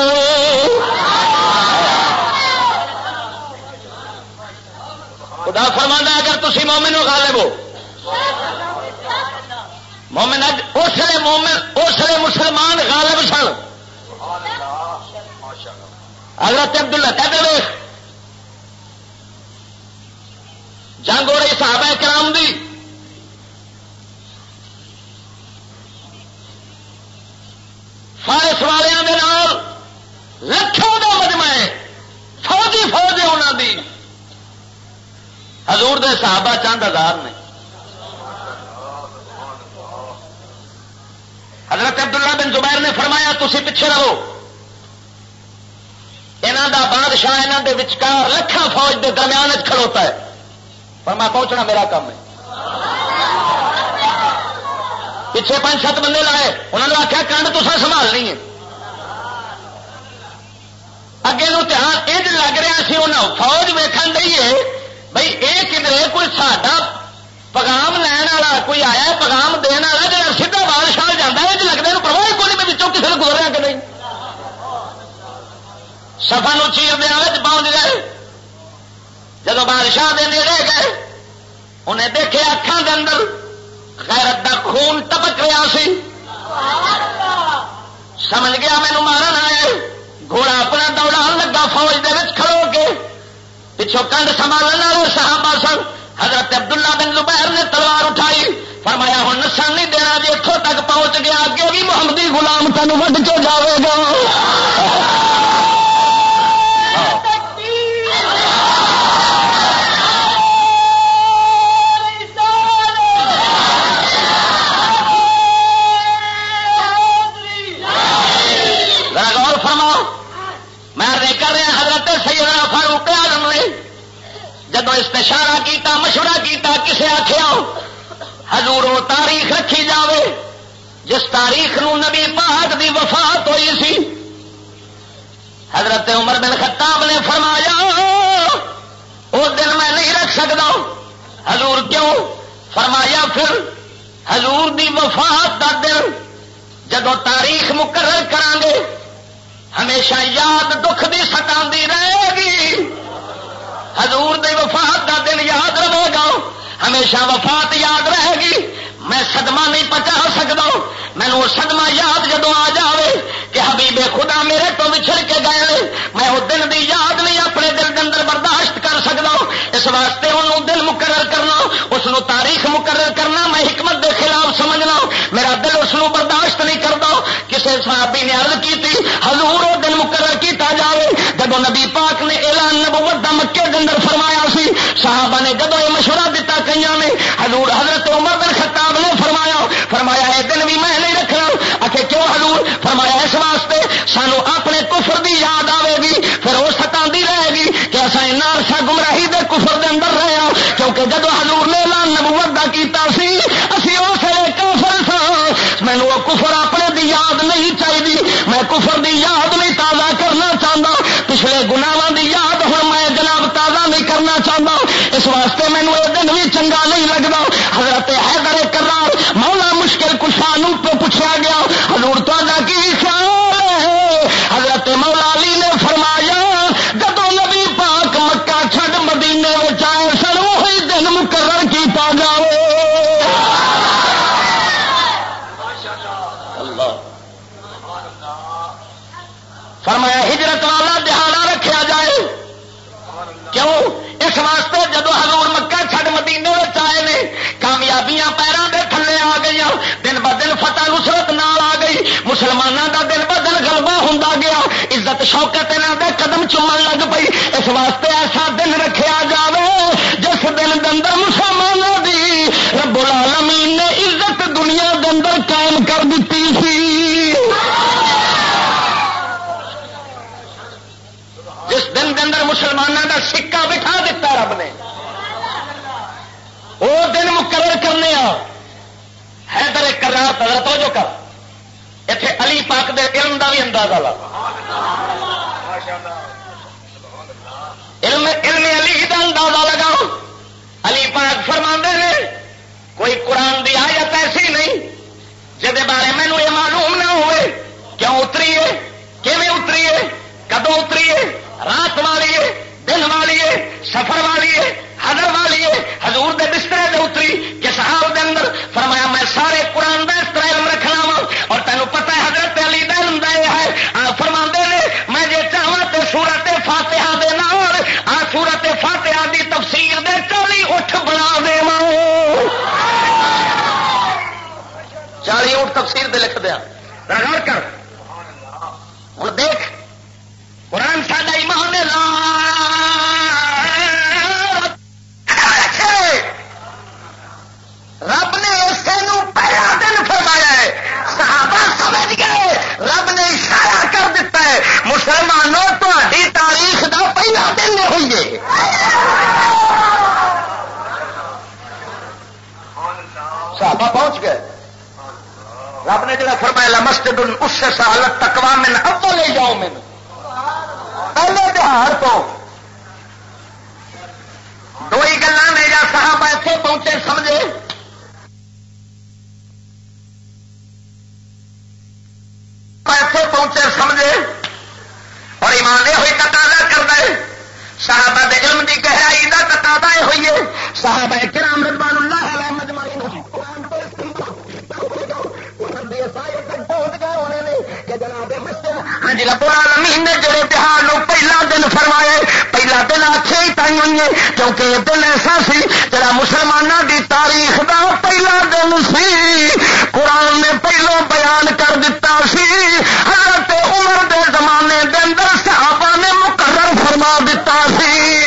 خدا فرما اگر تھی مومن غالب ہو۔ مومن اس لیے مومن، اس لیے مسلمان غالب سن۔ حضرت عبداللہ، کہتے دے جنگ ہو رہی، صحابہ کرام دی فارس والوں کے لکھوں کا مجمع ہے فوجی فوج ہے انہوں دی حضور دے صحابہ چند ہزار نے۔ حضرت عبداللہ بن زبیر نے فرمایا تھی پیچھے رہو۔ یہاں دا بادشاہ یہاں دے وچکار لکھان فوج دے درمیان کھڑوتا ہے۔ پر میں پہنچنا میرا کام ہے۔ پیچھے پانچ سات بندے لائے انہوں نے آخیا کنڈ تو سنبھالنی ہے؟ اگے نو دھیان یہ لگ رہا سی انہوں فوج ویکن دئیے۔ بھائی یہ کدھر کوئی ساڈا پگام لین والا کوئی آیا پگام دن والا جا سیدھا بادشاہ جانا ہے لگتا ہے پرواہ کوئی میں بچوں کسی نے گزرا کہ نہیں سفا نو چیر دیا پہنچ گئے جب بادشاہ دے نیڑے گئے انہیں دیکھے اکھان کے اندر غیرت دا خون ٹپک رہا سی سمجھ گیا مینو مارن آئے گھوڑا اپنا دوڑا لگا فوج دے کھڑو پچھوں پچھو کنڈ سنبھالنے والے صحابہ سن۔ حضرت عبداللہ بن زبیر نے تلوار اٹھائی۔ فرمایا، ہوں نسن نہیں دینا جی اتوں تک پہنچ گیا، اگے بھی محمدی غلام تین وڈ کے جاوے گا۔ جب استشارہ کیتا، مشورہ کیتا، کسے آخیا حضور وہ تاریخ رکھی جاوے، جس تاریخ نو نبی پاک دی وفات ہوئی سی. حضرت عمر بن خطاب نے فرمایا وہ دن میں نہیں رکھ سکتا۔ حضور کیوں؟ فرمایا، پھر حضور دی وفات دا دن جدو تاریخ مقرر کران گے ہمیشہ یاد دکھ دی ستا رہے گی۔ حضور دے وفات دا دن یاد رہے گا ہمیشہ وفات یاد رہے گی۔ میں صدمہ نہیں پچا سکتا۔ مینو صدمہ یاد جدو آ جائے کہ حبیب خدا میرے تو بچھڑ کے گئے میں وہ دن دی یاد نہیں اپنے دل کے اندر برداشت کر سکتا۔ اس واسطے انہوں دل مقرر کرنا اس تاریخ مقرر کرنا میں حکمت دے خلاف سمجھنا۔ میرا دل اس برداشت نہیں کرتا۔ کسی صحابی نے عرض کی تھی، حضور وہ دن مقرر کیتا جائے جب نبی پاک مکے کے اندر فرمایا سی، صحابہ نے جدو یہ مشورہ دیتا کئی نے، حضور حضرت عمر بن خطاب نے فرمایا فرمایا یہ دن بھی میں نہیں رکھنا۔ آخر کیوں حضور؟ فرمایا اس واسطے سانو اپنے کفر دی یاد آئے گی، پھر وہ ستا رہے گی کہ اصا ایسا عرصہ گمراہی دے کفر دے اندر رہے ہوں کیونکہ جدو حضور نے اعلان نبوت کا کیتا سی، اسی اس کافر سا مینو وہ کفر اپنے دی یاد نہیں چاہیے میں کفر دی یاد نہیں تازہ کرنا چاہتا پچھلے گناواں اس واسطے مینو یہ دن بھی چنگا نہیں لگتا۔ حضرت حیدر کرار مولا مشکل کشا پہ پوچھا عزت شوکت دے قدم چومن لگ پئی۔ اس واسطے ایسا دن رکھا جائے جس دن دندر مسلمانوں دی رب العالمین نے عزت دنیا دندر قائم کر دیتی سی۔ جس دن کے اندر مسلمانوں کا سکا بٹھا دیتا رب نے، وہ دن مقرر کرنے حیدر کرار پدر تو جو کر۔ اتنے علی پاک دے علم دا بھی اندازہ لگ علم علم علی دا اندازہ لگا علی پاک فرما نے، کوئی قرآن دی آیت ایسی نہیں جہد بارے مینو یہ معلوم نہ ہوئے کیوں اتری ہے کیون اتری ہے کدو اتری ہے رات والی ہے، دن والی ہے، سفر والی ہے، حضر والی ہے، حضور دے بسترے دے اتری کہ صحاب دے اندر؟ فرمایا میں سارے قرآن اٹھ بنا دے چالی اٹھ تفسیر دے لکھ دیا۔ کر۔ ہوں دیکھ۔ سے سہالت تکوا من اب کیونکہ یہ دن ایسا سی، جڑا مسلمانوں کی تاریخ کا پہلا دن سی۔ قرآن نے پہلو بیان کر دیتا سی۔ حضرت عمر دے زمانے دے اندر صحابہ نے مقرر فرما دیتا سی۔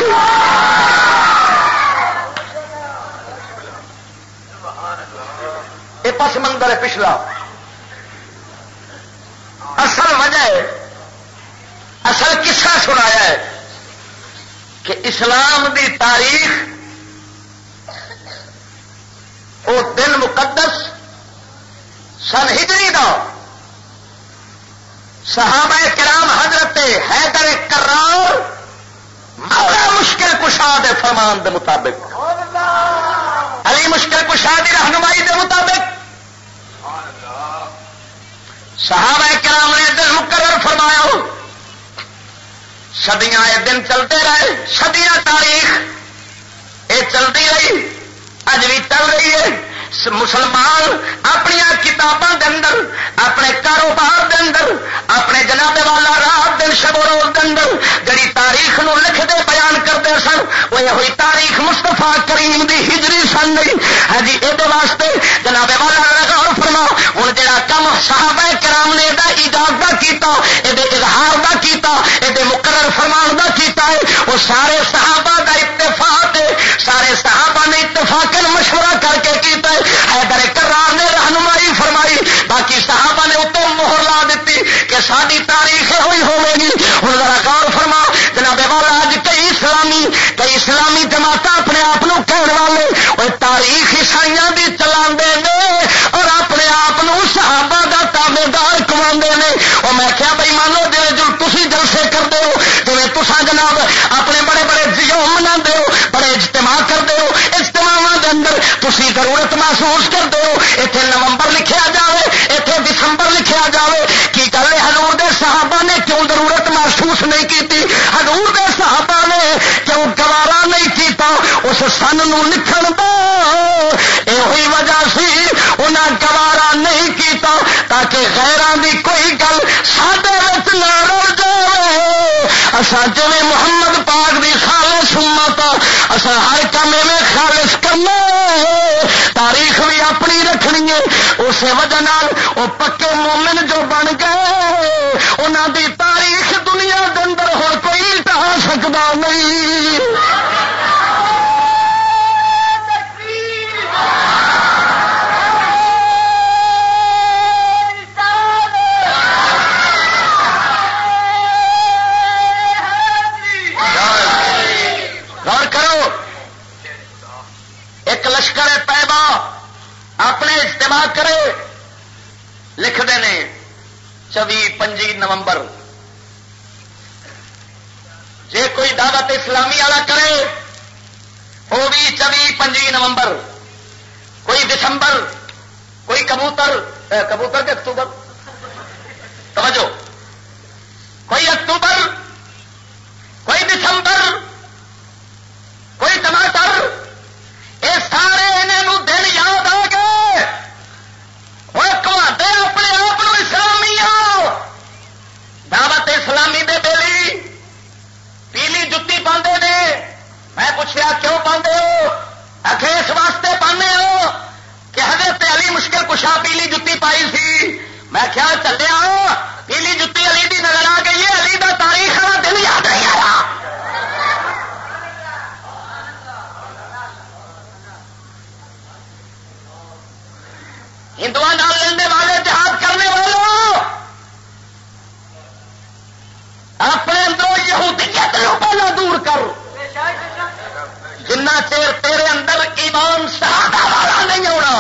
یہ پس منظر ہے پچھلا اصل وجہ ہے اصل قصہ سنایا ہے کہ اسلام دی تاریخ، وہ دن مقدس سن ہجری دا، صحابہ کرام حضرت حیدر کرار بڑا مشکل کشا دے فرمان دے مطابق۔ علی مشکل کشا دی رہنمائی دے مطابق۔ صحابہ کرام نے دن مقرر فرمایا سدیاں یہ دن چلتے رہے سدیاں تاریخ۔ یہ چلتی رہی اج بھی چل رہی ہے۔ مسلمان اپنی کتابوں کے اندر، اپنے کاروبار کے اندر، اپنے جناب والا رات دن شب روز کے اندر جڑی تاریخ نو لکھتے بیان کرتے سن، وہ یہ ہوئی تاریخ مستفا کریم دی ہجری سن نہیں ہاں جی یہ واسطے جناب والا غور فرما ہوں جا کم صحابہ کرام نے یہ ایجاد کا کیتا یہ اظہار کا کیتا یہ مقرر فرمان کا کیتا ہے، وہ سارے صحابہ کا اتفاق ہے، سارے صحابہ نے اتفاق مشورہ کر کے کیتا ہے حیدر کرار نے رہنمائی فرمائی باقی صحابہ نے اتوں مہر لا دیتی کہ ساری تاریخ ہوئی ہوے گی ہوں ذرا غور فرما، جناب والا اج کئی اسلامی کئی اسلامی جماعت اپنے آپ کہنے والے وہ تاریخ عیسائی کی چلا اور اپنے آپ صحابہ کا تابے دار کما نے۔ اور میں کیا بھائی، مانو جی جو تھی جلسے کرتے ہو جی تسا جناب اپنے بڑے بڑے جیو منا ہو، بڑے اجتماع کرتے ہو اجتماع کے اندر تھی ضرورت محسوس کرتے ہو۔ اتنے نومبر سن لکھن دا یہ وجہ سی انہاں گوارا نہیں کیتا تاکہ خیران دی کوئی گل سڈے نہ رڑ جائے اسان جو محمد پاک دی خالص امت اسان ہر کام میں خالص کرنا تاریخ بھی اپنی رکھنی ہے۔ اسی وجہ نال وہ پکے مومن جو بن گئے انہاں دی تاریخ دنیا دن ہر کوئی ٹہا سکتا نہیں۔ پیبا، اپنے اجتماع کرے۔ لکھتے ہیں چوی پنجی نومبر۔ جے کوئی دعوت اسلامی والا کرے، وہ بھی چوی پنجی نومبر۔ کوئی دسمبر، کوئی کبوتر کبوتر کے اکتوبر۔ توجہ۔ کوئی اکتوبر، کوئی دسمبر کوئی ٹماٹر یہ سارے انہوں دن یاد آ گئے وہ کماتے اپنے آپ اسلامی دعوت اسلامی دے بیلی۔ پیلی جتی پاندے نے۔ میں پوچھا کیوں پاندے ہو؟ آخر اس واسطے پانے ہو کہ حضرت علی مشکل کشا پیلی جتی پائی سی۔ میں کیا چلیا؟ پیلی جتی علی دی نظر آ گئی ہے۔ علی دا تاریخ والا دن یاد نہیں آیا۔ ہندو لینے والے جہاد کرنے والوں اپنے اندر یہودیت پہلے دور کر جنا چیر تیرے اندر ایمان سہارا والا نہیں ہونا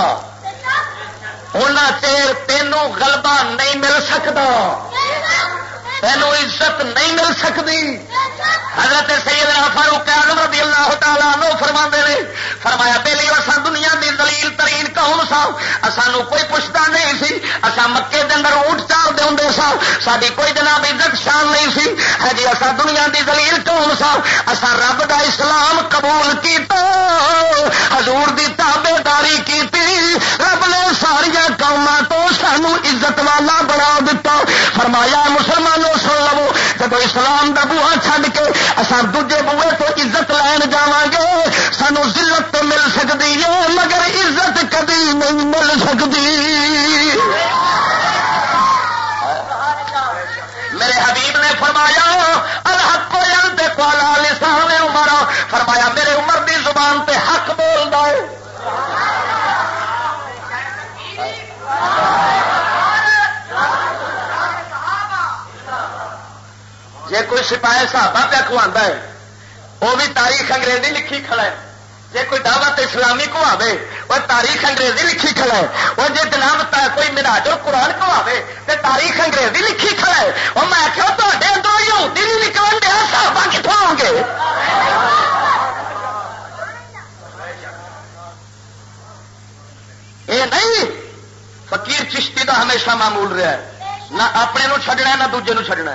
ان چیر تینوں غلبہ نہیں مل سکتا تینوں عزت نہیں مل سکتی۔ حضرت سیدنا فاروق اعظم رضی اللہ تعالیٰ نو فرما نے، فرمایا پہلی اصا دنیا دی دلیل ترین قوم سا سانو کوئی پوچھتا نہیں سی اصا مکے دے اندر اونٹ چار دے ہوں سا ساری کوئی جناب عزت شان نہیں سی۔ ہے جی اصا دنیا دی دلیل قوم سا اصا رب دا اسلام قبول کیتا، حضور دی تابے داری کی رب نے ساریا قوما تو سانو عزت والا بنا دتا۔ فرمایا، مسلمانوں سن جب اسلام دا بوہا چھڈ کے اصا دجے بوے تو عزت لین جا گے سانو ضلعت تو مل سکتی ہے، مگر عزت کدی نہیں مل سکتی میرے حبیب نے فرمایا، الحق کو جانتے کوالا لسان عمر۔ فرمایا، میرے عمر دی زبان تے حق بول دو جی کوئی سپاہی صحابہ پہ کھوا ہے وہ بھی تاریخ انگریزی لکھی کھڑا ہے۔ جی کوئی دعوت اسلامی کو آئے وہ تاریخ انگریزی لکھی کھڑا ہے۔ وہ جی جناب کوئی مراج قرآن کو تو تاریخ انگریزی لکھی کھڑا ہے۔ اور میں آخیا تے اندر یہودی نہیں نکل دیا، صحابہ کتوں آؤ گے؟ یہ نہیں، فقیر چشتی کا ہمیشہ معمول رہا ہے۔ نہ اپنے نو چھڈنا نہ دوجے نو چھڈنا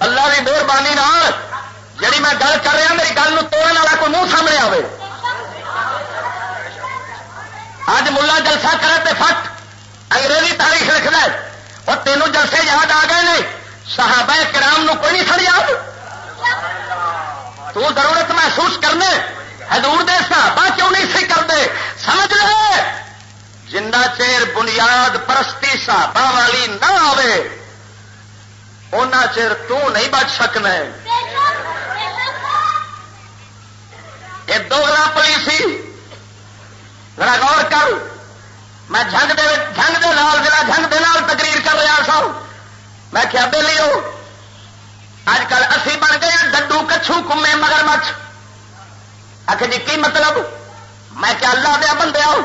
اللہ کی مہربانی جی میں گل کر رہا میری گل توڑنے والا کوئی منہ سامنے آئے اج ملا جلسہ کرے فٹ۔ انگریزی تاریخ لکھنا ہے۔ اور تینوں جلسے یاد آ گئے نے۔ صحابہ کرام نو کوئی نہیں سڑ یاد تو ضرورت محسوس کرنے۔ حضور دے صحابہ کیوں نہیں سی کرتے؟ سمجھ لے۔ جنہ چیر بنیاد پرستی صحابہ والی نہ آئے ان چر تو نہیں بچ سکنا یہ دوگلا پولیسی ذرا غور کر۔ میں جنگ دے جنگ دے نال جا جنگ دے نال تقریر کر رہا سا۔ میں کیا بے لیو اج کل اسی بن گئے ڈڈو کچھو کمے مگر مچھ۔ آخر جی کی مطلب؟ میں کیا اللہ دیا بندے آؤ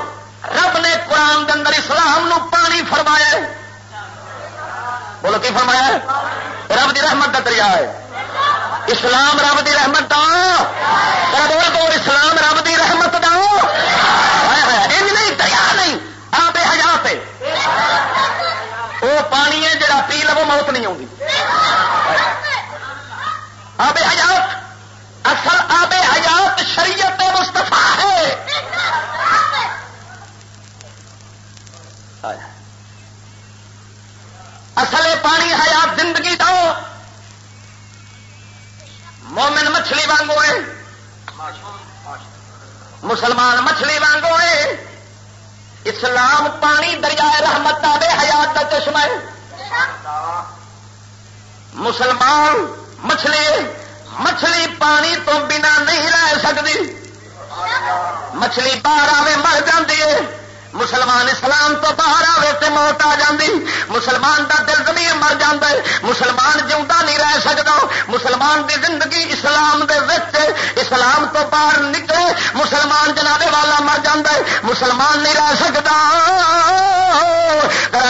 رب نے قرآن کے اندر اسلام نو پانی فرمایا بولو کی فرمایا رب دی رحمت کا دریا ہے۔ اسلام رب دی رحمت دا۔ بول دو اسلام رب دی رحمت دا۔ نہیں، دریا نہیں، آپ حیات وہ پانی ہے جڑا پی لو، موت نہیں آتی آب حیات اصل آب حیات شریعت مستفا ہے۔ اصل پانی حیات زندگی دو مومن مچھلی وانگو ہے۔ مسلمان مچھلی وانگو ہے۔ اسلام پانی دریائے رحمت آبے حیات کا چشمہ ہے۔ مسلمان مچھلی مچھلی پانی تو بنا نہیں رہ سکتی۔ مچھلی باہر آئے مر جاتی ہے۔ مسلمان اسلام تو باہر آئے تو موت آ جاندی۔ مسلمان دا دل زمین مر جاندے مسلمان جیوا نہیں رہ سکتا مسلمان دی زندگی اسلام دے وچ اسلام تو باہر نکلے۔ مسلمان جنابے والا مر جاندے مسلمان نہیں رہ سکتا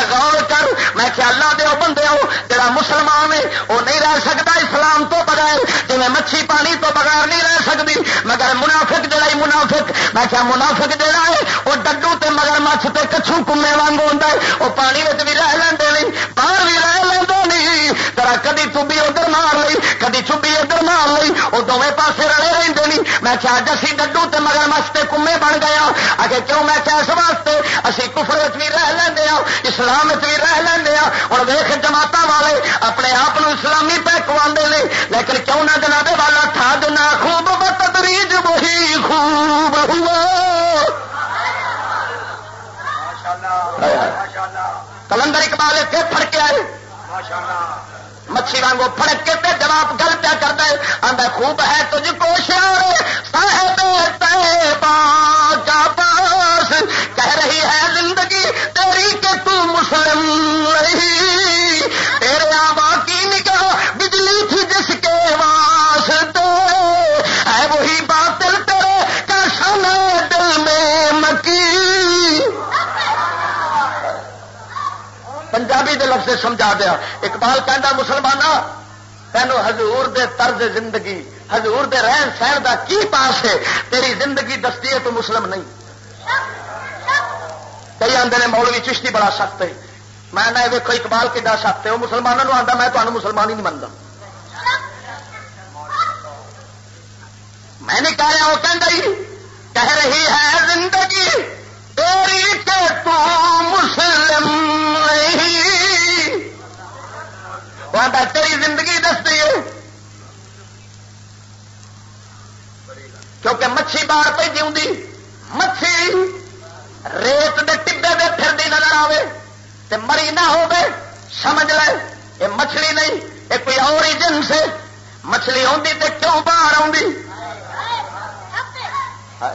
غور کر۔ میں کیا اللہ دے بندے ہو، جڑا مسلمان ہے وہ نہیں رہ سکتا اسلام تو بغیر۔ جی مچھی پانی تو بغیر نہیں رہ سکتی مگر منافق جڑا ہی منافق۔ میں کیا منافق جڑا ہے وہ ڈڈو تے مگر مچھ تے کچھو کمے وانگ ہوتا ہے وہ پانی میں بھی رہ لیں نہیں باہر بھی رہ لیں نہیں ترا کدی چوبی ادھر مار لی کدی چوبی ادھر مار لی وہ دونوں پاسے رلے رہتے نہیں میں کیا اج اسی ڈڈو تے مگر مچھ تے کمے بن گیا اگے کیوں میں کیا اس واسطے اسی کفر بھی رہ لیں اسلام بھی رہ لیں اور ویخ جماعت والے اپنے آپ اسلامی پہ نے لیکن کیوں نہ جنابے والا تھا دنا خوب بتدریج وہی خوب ہوا کلندر اقبال کے پھڑکے آئے۔ مچھی وانگو پھڑک کے تے جواب گل پیا کرتا ہے۔ آدھا خوب ہے تجھ کو شور صاحب کا پاس۔ کہہ رہی ہے زندگی تیری کہ تو مسلم نہیں۔ پنجابی دے لفظ سمجھا دیا۔ اقبال کہہ مسلمان تینو حضور دے طرز زندگی، حضور دے رہن سہن دا کی پاس ہے؟ تیری زندگی دستی ہے تو مسلم نہیں۔ کئی آدھے نے مولوی چشتی بڑا سخت ہے۔ میں نہ ویکو اقبال کدا سخت ہے، وہ مسلمانوں آتا میں تمہیں مسلمان ہی نہیں منتا میں نے کہا وہ کہہ رہی ہے زندگی تیری کہ تو مسلم نہیں۔ وہ تیری زندگی دستی ہے۔ کیونکہ مچھی باہر پہ جیوں مچھی ریت دے ٹبے دے پھر نظر آئے تے مری نہ ہو سمجھ لے یہ مچھلی نہیں یہ کوئی اور ہی جنس ہے مچھلی آتی تے کیوں باہر آ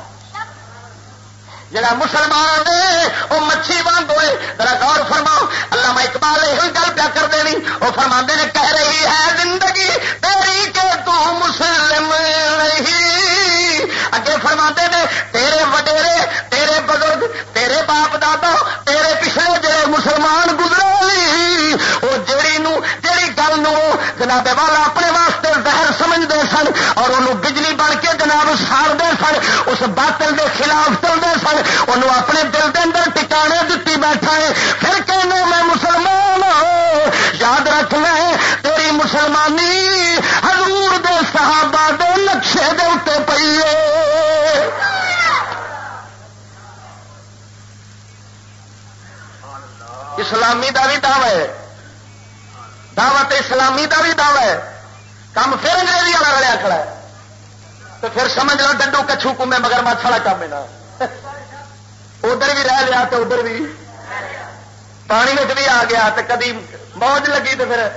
جڑا مسلمان ہے وہ مچھی وانگ ہوئے۔ ذرا غور فرماؤ اللہ میں اقبال یہ گل پیا کر دینی وہ فرما نے، کہہ رہی ہے، زندگی تیری کہ تو مسلم نہیں۔ اگے فرما نے، تیرے وڈیرے، تیرے بزرگ، تیرے باپ دادا، تیرے پچھلے جڑے مسلمان گزرے وہ جیڑی نو، جیڑی گل نو، جناب والا اپنے واسطے زہر سمجھتے سن اور انہوں بجلی بن کے جناب ساڑتے سن، اس باطل دے خلاف چلتے سن، انہوں اپنے دل کے اندر ٹکانے دیتی بیٹھا ہے۔ پھر کہنے، میں مسلمان یاد رکھ لیں تیری مسلمانی حضور دے صحابہ دے نقشے دے اتنے پی اسلامی دا بھی دعوی ہے۔ دعوت اسلامی دا بھی دعوی ہے۔ کام پھر انگریزی والا رلیا کھڑا ہے۔ تو پھر سمجھ لو ڈنڈو کچھو کمے مگر مچھا کام ہے نا۔ ادھر بھی رہ لیا تو ادھر بھی۔ پانی میں بھی آ گیا تو کدی موج لگی تو پھر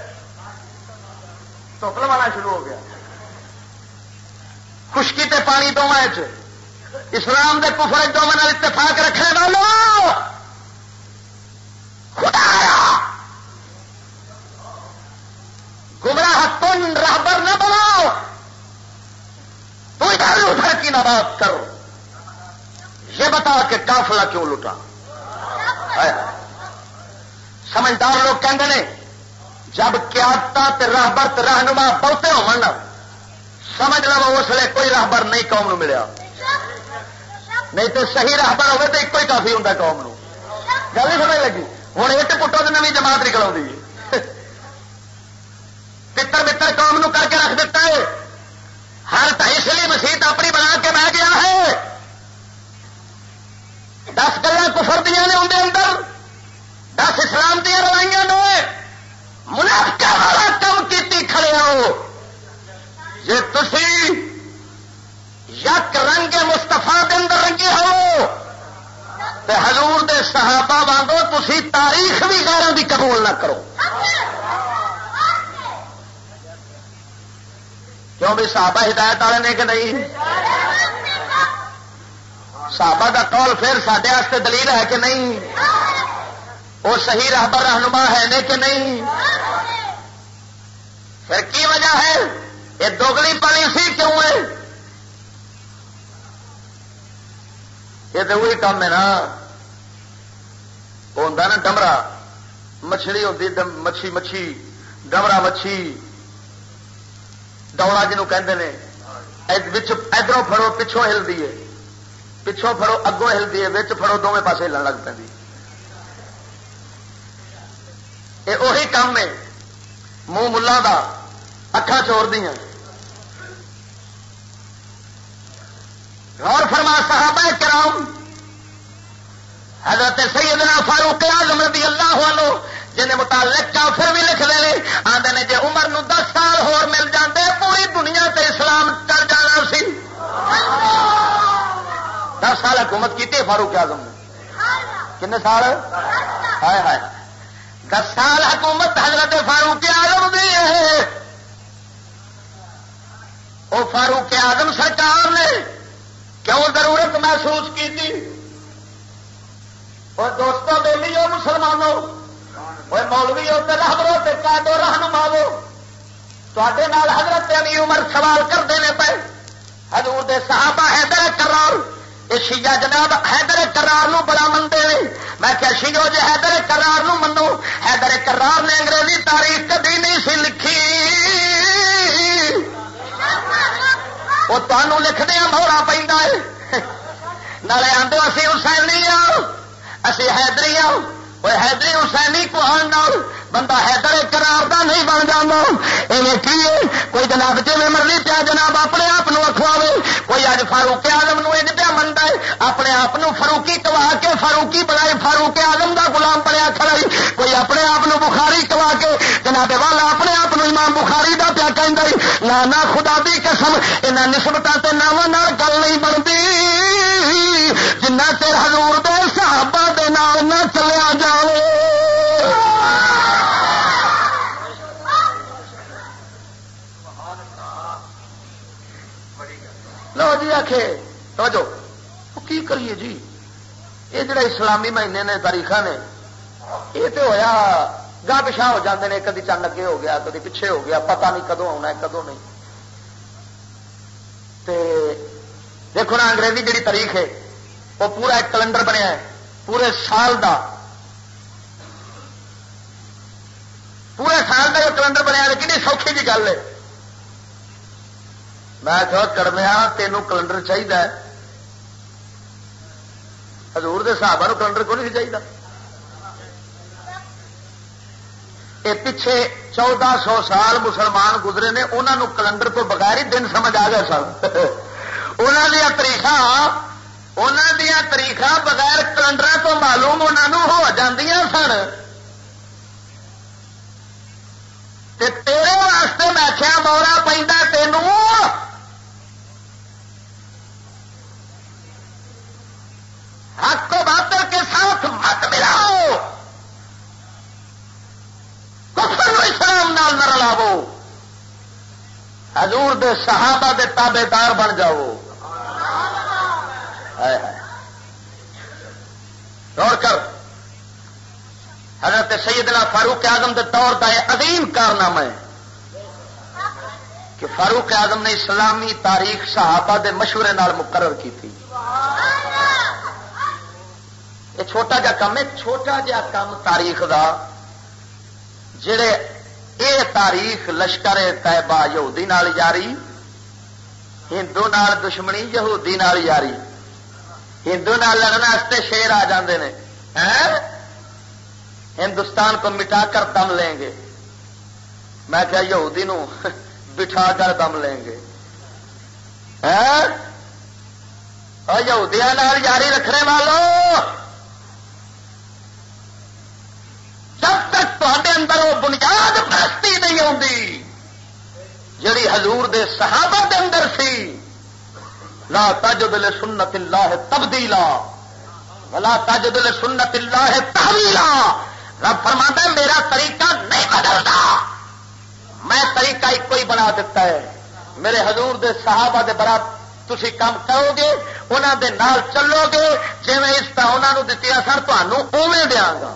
ٹوپل والا شروع ہو گیا۔ خشکی تے پانی دونوں اسلام دے کفر دونوں اتفاق رکھنے والوں خدا گمراہ تن رابر نہ بناؤ۔ تو ادھر ادھر کی نہ بات کرو۔ یہ بتا کہ کافلا کیوں لٹا سمجھدار لوگ کہیں جب قیادت راہبر رہنما بہتے ہو سمجھ لو اس لیے کوئی راہبر نہیں قوم نو ملیا۔ نہیں تو صحیح راہبر ہوگی تو ایک ہی کافی ہوں قوم نو۔ گل نہیں سمجھ لگی؟ ہوں ایک پٹو تو نوی جماعت نکل آئی پتر متر قوم نو کر کے رکھ دیتا ہے۔ ہر اس لیے مسیح اپنی بنا کے بہ گیا ہے۔ دس گلا کفر دیا نے اندر اندر، دس اسلام دیا روائیاں نے منافقہ والا کم کی کھڑے ہو۔ جی تھی یک رنگ مستفا کے اندر رنگے ہو تو حضور دے صحابہ وانگو تھی تاریخ بھی غیروں کی قبول نہ کرو۔ کیوں بھی صحابہ ہدایت والے نے کہ نہیں؟ صحابہ کا قول پھر سڈے دلیل ہے کہ نہیں؟ وہ صحیح رہبر رہنما ہے نہیں کہ نہیں؟ پھر کی وجہ ہے؟ یہ دوگلی پالیسی کیوں ہے؟ یہ تو وہی کام ہے نا۔ وہ ہوں نا ڈمرا، مچھلی ہوتی مچھی مچھی، ڈمرا مچھی۔ ڈوڑا جنوب کہ ادھروں فڑو پچھوں ہلتی ہے پچھوں فڑو اگوں ہلتی ہے بچ فڑو دونوں پاس ہلن لگ پہ یہ اہی کام ہے منہ ملا اکھا چور دیا غور فرما صحابہ کرام حضرت سیدنا فاروق آزم رضی اللہ عنہ جن متعلق کافر بھی لکھ دے آدھے نے جی عمر نو دس سال ہور مل جاندے، پوری دنیا تے اسلام کر جانا سی۔ دس سال حکومت کی فاروق آزم نے۔ کن سال؟ ہائے ہائے۔ دس سال حکومت حضرت فاروق آزم دی ہے۔ وہ فاروق آزم سرکار نے کیوں ضرورت محسوس کی تھی اور دوستوں دے لیے مسلمانوں وہ مولوی ہو رہبرو تے کاڈو رہنما تے حضرت علی عمر سوال کرتے ہیں پے حضور دے صحابہ حیدر کرار یہ شیجا جناب حیدر کرار نو بڑا منتے ہیں میں کیا شیو جی حیدر کرار نو منو حیدر کرار نے انگریزی تاریخ کبھی نہیں سی لکھی وہ تمہوں لکھدیا مہرا پہ نالے آدھو اسی حسینی ہوں اسی حیدری ہوں وہ حیدری حسینی کو آن بندہ حیدر کرار دا نہیں بن جانا ایویں کی کوئی جناب جی مرضی پیا جناب اپنے آپ اخواوے کوئی اج فاروق آلم نو پیا منتا ہے۔ اپنے آپ فاروقی کوا کے فاروقی بنائے۔ فاروق آلم دا غلام بنیا کھڑائی کوئی اپنے آپ بخاری کوا کے۔ جناب والا اپنے آپ امام بخاری دا پیا کہ نہ خدا دی قسم یہاں نسبت سے نام گل نہیں بنتی۔ جنہ چر حضور دے صحابہ دے نام نہ چلیا جائے لو جی آخے توجہ۔ کی کریے جی؟ یہ جڑا اسلامی مہینے نے تاریخ نے، یہ تو ہوا گاہ پچھا ہو جاتے ہیں کدی چند اگے ہو گیا، کدی پیچھے ہو گیا پتا نہیں کدو آنا ہے کدو نہیں۔ تے دیکھو نا، انگریزی جڑی تاریخ ہے، وہ پورا ایک کیلنڈر بنیا ہے، پورے سال دا۔ پورے سال کا جو کیلنڈر بنیا کنی سوکھی جی گل ہے۔ میں کہ کڑمیا تینوں کلنڈر چاہیے ہزور کے حساب کلنڈر کو نہیں چاہیے یہ پچھے چودہ سو سال مسلمان گزرے نے انہوں کلنڈر تو بغیر ہی دن سمجھ آ گئے سن۔ انہوں دیا تاریخ انہوں دیا تاریخ بغیر کلنڈر تو معلوم انہوں ہو سن۔ تیرے واسطے میں کیا مورا پہ تینوں باطل کے ساتھ مت ملاؤ۔ کفر اسلام نال نہ رلاو حضور دے صحابہ دے تابے دار بن جاؤ۔ دوڑ کر۔ حضرت سیدنا فاروق اعظم دے طور کا یہ عظیم کارنامہ ہے کہ فاروق اعظم نے اسلامی تاریخ صحابہ دے مشورے نال مقرر کی تھی۔ یہ چھوٹا جا کام ہے، چھوٹا جا کام تاریخ دا، جڑے اے تاریخ لشکر طیبہ یہودی نال یاری، ہندو نال دشمنی، یہودی نال یاری۔ ہندو نال لڑنے شیر آ جاندے نے۔ ہندوستان کو مٹا کر دم لیں گے۔ میں کیا یہودی نو بٹھا کر دم لیں گے۔ یہودیا یاری رکھنے والوں جب تک تے اندر وہ بنیاد پرستی نہیں آتی جڑی حضور دے صحابہ دے اندر سی۔ لا تجد سنت اللہ تبدیلا، ولا تجد سنت اللہ تحویلا۔ رب فرما میرا طریقہ نہیں بدلتا۔ میں طریقہ ایک ہی بنا دیتا ہے۔ میرے حضور دے صحابہ دے برا تھی کام کرو گے انہوں دے نال چلو گے۔ جی میں اس طرح انہوں دیتی سر تمہیں دیا گا۔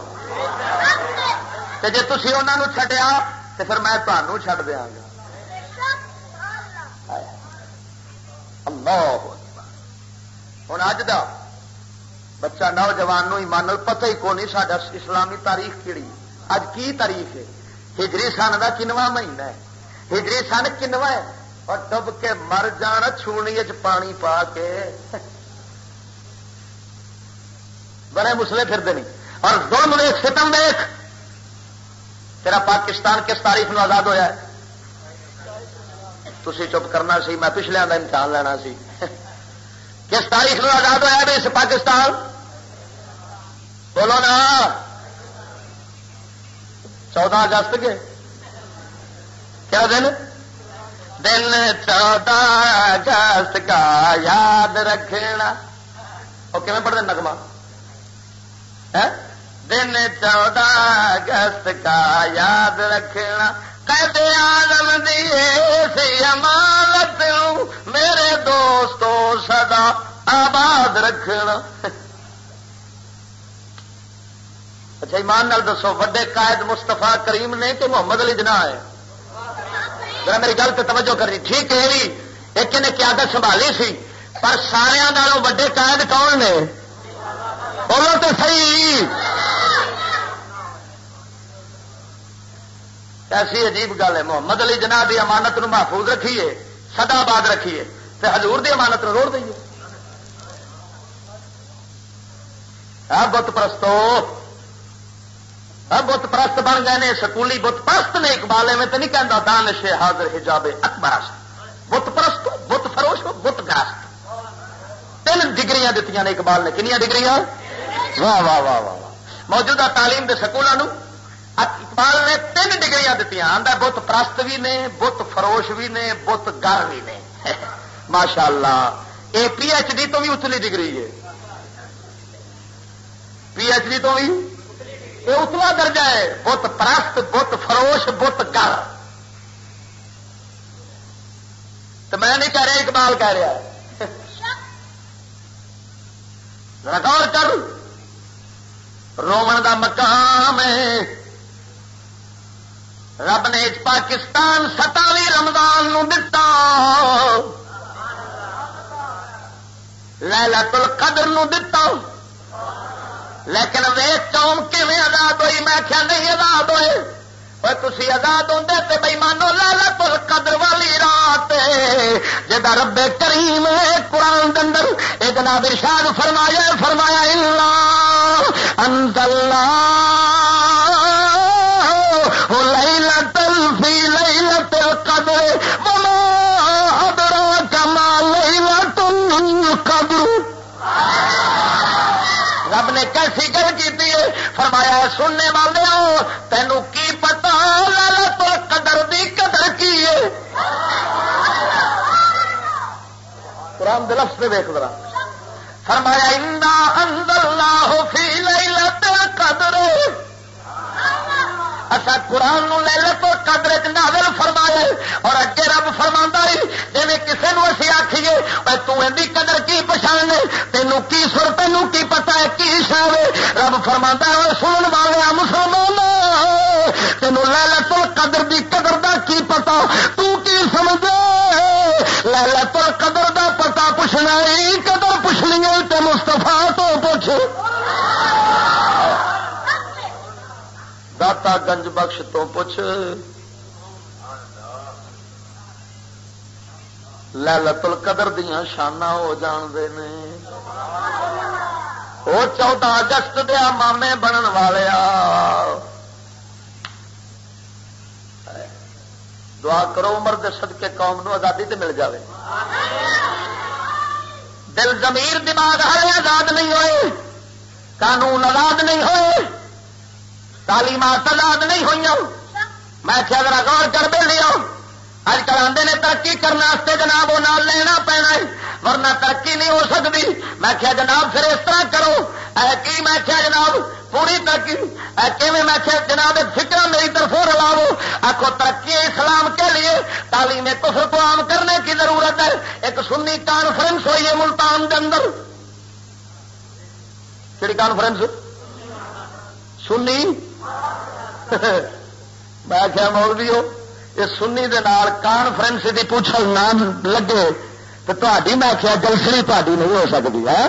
جی تھی انہوں چڈیا تو پھر میں تمہوں چڈ دیا گا۔ اللہ ہوں اج دا بچہ نوجوان ہی مان پتہ ہی کون نہیں سا اسلامی تاریخ کہڑی اج کی تاریخ ہے؟ ہجری سن کا کنواں مہینہ ہے۔ ہجری سن کنواں ہے۔ اور ڈب کے مر جان چھونی پانی پا کے۔ بڑے مسلے پھرتے نہیں۔ اور ظلم دیکھ ستم دیکھ تیرا پاکستان کس تاریخ نو آزاد ہوا تھی چپ کرنا سی، میں پچھلے کا امتحان لینا سی۔ کس تاریخ نو آزاد ہوا بھی اس پاکستان؟ بولو نا۔ چودہ اگست کے۔ کیا دن؟ دن چودہ اگست کا یاد رکھنا۔ وہ کیون پڑھتے نگما دن چودہ اگست کا یاد رکھنا۔ کہتے آدم دیے امانت میرے دوستوں سدا آباد رکھنا۔ اچھا ایمان نال دسو، وڈے قائد مستفا کریم نے کہ محمد علی جناح ہے؟ ذرا میری گل تو توجہ کرنی۔ ٹھیک ہے بھی ایک نے قیادت سنبھالی سی، پر سارا وڈے قائد کون نے؟ بولو تو صحیح۔ ایسی عجیب گل ہے۔ محمد علی جناح کی امانت نو محفوظ رکھیے سدا باد رکھیے تو حضور دی امانت نو روڑ دئیے۔ ہاں، بت پرستو ہاں، بت پرست بن گئے نے، سکولی بت پرست نے اقبال میں تو نہیں کہتا دانش حاضر حجاب اکبر بت پرست بت فروش بت گرست۔ تین ڈگریاں دیتی نے اقبال نے کنیا ڈگریاں؟ واہ واہ واہ واہ موجودہ تعلیم کے سکولوں اقبال نے تین ڈگریاں دیتی آدھا بت پرست بھی نے بت فروش بھی نے بت گر بھی نے۔ ماشاء اللہ یہ پی ایچ ڈی تو بھی اتلی ڈگری ہے۔ پی ایچ ڈی تو بھی یہ اتنا درجہ ہے۔ بت پرست بت فروش بت گر تو میں نہیں کہہ رہا، اقبال کہہ رہا غور کر۔ رومن دا مقام ہے۔ رب نے پاکستان ستاوی رمضان نو دتا۔ لہلت القدر نو دتا۔ لیکن ویس قوم کیون آزاد ہوئی؟ میں کیا نہیں آزاد ہوئے۔ تھی آزاد ہوتے تو بھائی مانو لالا پل قدر والی رات جا رب کریم قرآن دندر یہ جناب ارشاد فرمایا فرمایا انزل لیلت فی لیلت القدر وما ادراک ما لیلت القدر۔ رب نے کیسی گل کی فرمایا، سننے والے ہو تینوں کی پتا لالا تو قدر دی قدر کی ہے؟ قرآن دلفظ سے ویک ذرا۔ فرمایا اندا اندر لاہو فی لیلت قدر اچھا قرآن نو لے لے تو قدر ایک ناول فرمایا اور اگے رب فرما جی کسی نو اسی آخیے تھی قدر کی پچھان تینوں کی سر تینوں کی پتا ہے، کی شاو رب فرما سن والے مسلمان تینوں لے لے تو قدر دی قدر دا کی پتا تو کی سمجھے؟ لے لے تو قدر دا پتا پوچھنا قدر پوچھنی ہے تو مستفا تو پوچھ۔ داتا گنج بخش تو پوچھ للت القدر دیا شانہ ہو جانتے ہیں وہ چودہ اگست دیا مامے بنن والے دعا کرو عمر دے صدقے قوم نو آزادی تے مل جاوے دل ضمیر دماغ ہر آزاد نہیں ہوئے قانون آزاد نہیں ہوئے تعلیمات آزاد نہیں ہوئی میں کیا ذرا غور کر بے لیا اج کل آدھے نے ترقی کرنے جناب وہ نال لینا پینا ہے، ورنہ ترقی نہیں ہو سکتی۔ میں کیا جناب پھر اس طرح کرو۔ اے کی میں کیا جناب پوری ترقی؟ میں جناب فکر میری طرف رلاو آخو ترقی اسلام کے لیے۔ تعلیم کفر کو عام کرنے کی ضرورت ہے۔ ایک سنی کانفرنس ہوئی ہے ملتان کے اندر۔ کہڑی کانفرنس سنی؟ میں کیا مولوی ہو یہ سنی دے نال کانفرنس کی پوچھل نام لگے تو تاری میں کیا جلسری تاری نہیں ہو سکتی ہے ہاں؟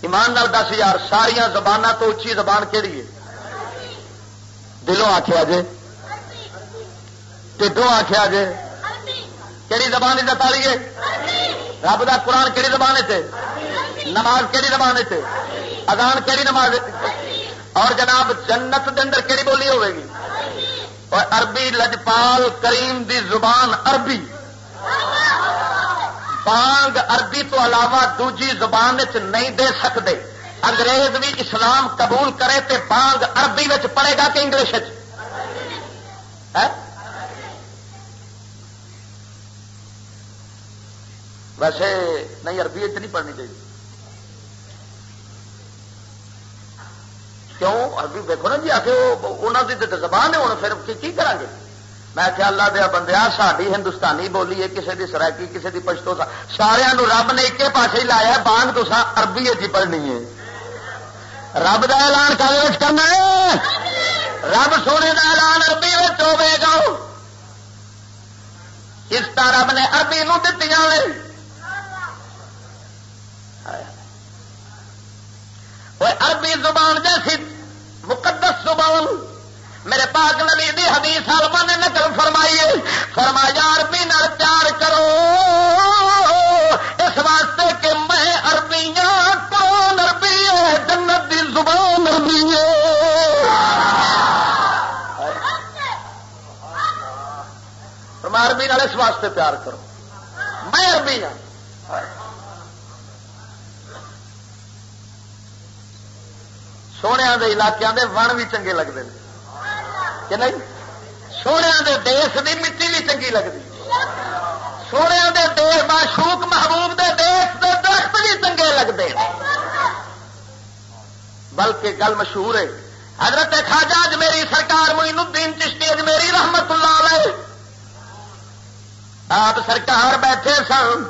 ایمان نال دس یار ساریا زبان تو اچھی زبان کہڑی ہے؟ دلوں آخیا جے۔ ٹھڈوں آخیا جے۔ کہڑی زبان دتالی ہے؟ رب کا قرآن کہڑی زبان سے نماز کہڑی زبان سے اگان کہڑی نماز اور جناب جنت کے اندر کہڑی بولی ہوے گی؟ اور عربی لجپال کریم دی زبان عربی۔ بانگ عربی تو علاوہ دوجی زبان نہیں دے سکتے انگریز بھی اسلام قبول کرے تے بانگ عربی پڑے گا کہ انگلش ہاں؟ ویسے نہیں، عربی نہیں پڑھنی چاہیے۔ کیوں؟ عربی دیکھو نا جی آ کے انہوں کی زبان ہے، ہوں پھر کی کریں گے میں کیا اللہ دیا بندیا ساری ہندوستانی بولی ہے کسی کی سرائکی کسی کی پشتو سارا رب نے ایک پاس ہی لایا بانگ تو اربی جی پڑھنی ہے۔ رب کا ایلان کالج کرنا ہے؟ رب سونے کا ایلان اربی ہوے گا۔ اس طرح رب نے اربی نو دتی عربی زبان جیسی مقدس زبان، میرے پاک نبی دی حدیث سالما نے نقل فرمائیے فرمایا عربی نال پیار کرو۔ اس واسطے کہ میں اربیاں کون اربی ہے؟ جنت دی زبان اربی ہے۔ عربی نال اس واسطے پیار کرو۔ میں عربی ہوں سونے کے علاقوں کے ون بھی چنگے لگتے ہیں کہ نہیں؟ سونے دے دیس دی مٹی بھی چنگی لگتی سونے دے دیش معشوق محبوب دے دیس دے درخت بھی چنگے لگتے بلکہ گل مشہور ہے، حضرت خاجہ میری سرکار معین الدین چشتی میری رحمت اللہ علیہ۔ آپ سرکار بیٹھے سن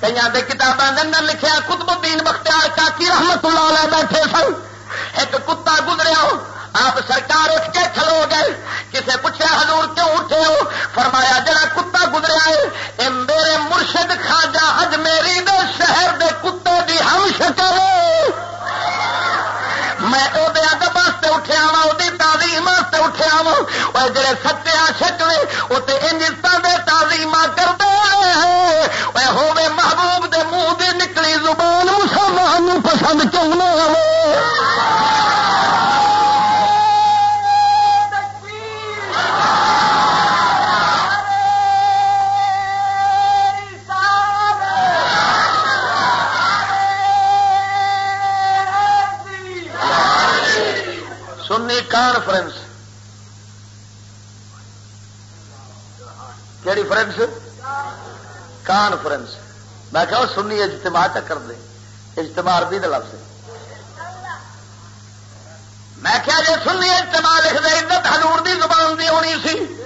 کئی کتابیں اندر لکھیا، قطب الدین بختیار کاکی رحمت اللہ علیہ بیٹھے سن۔ ایک کتا گزریا آپ سرکار اٹھ کے کھلو گئے۔ کسے پوچھا حضور کیوں اٹھے ہو؟ فرمایا، جڑا کتا گزرا ہے، اے میرے مرشد خاجا اج میری دے شہر دے کتے دی ہم شکل میں وہ ادب واسطے اٹھیا وا وہ تعلیم واسطے اٹھیا وا جڑے سچے آشک نے وہ تو انجتوں کے تعلیم کرتے ہوے محبوب دے منہ دی نکلی زبان مسلمان پسند کیوں نہ کانفرنس کہڑی فرنس؟ کانفرنس میں کہ سنی اجتماع کر دے، اجتماع عربی دے لفظ میں کیا جی سنی اجتماع لکھ دے عزت حضور دی زبان دی ہونی سی۔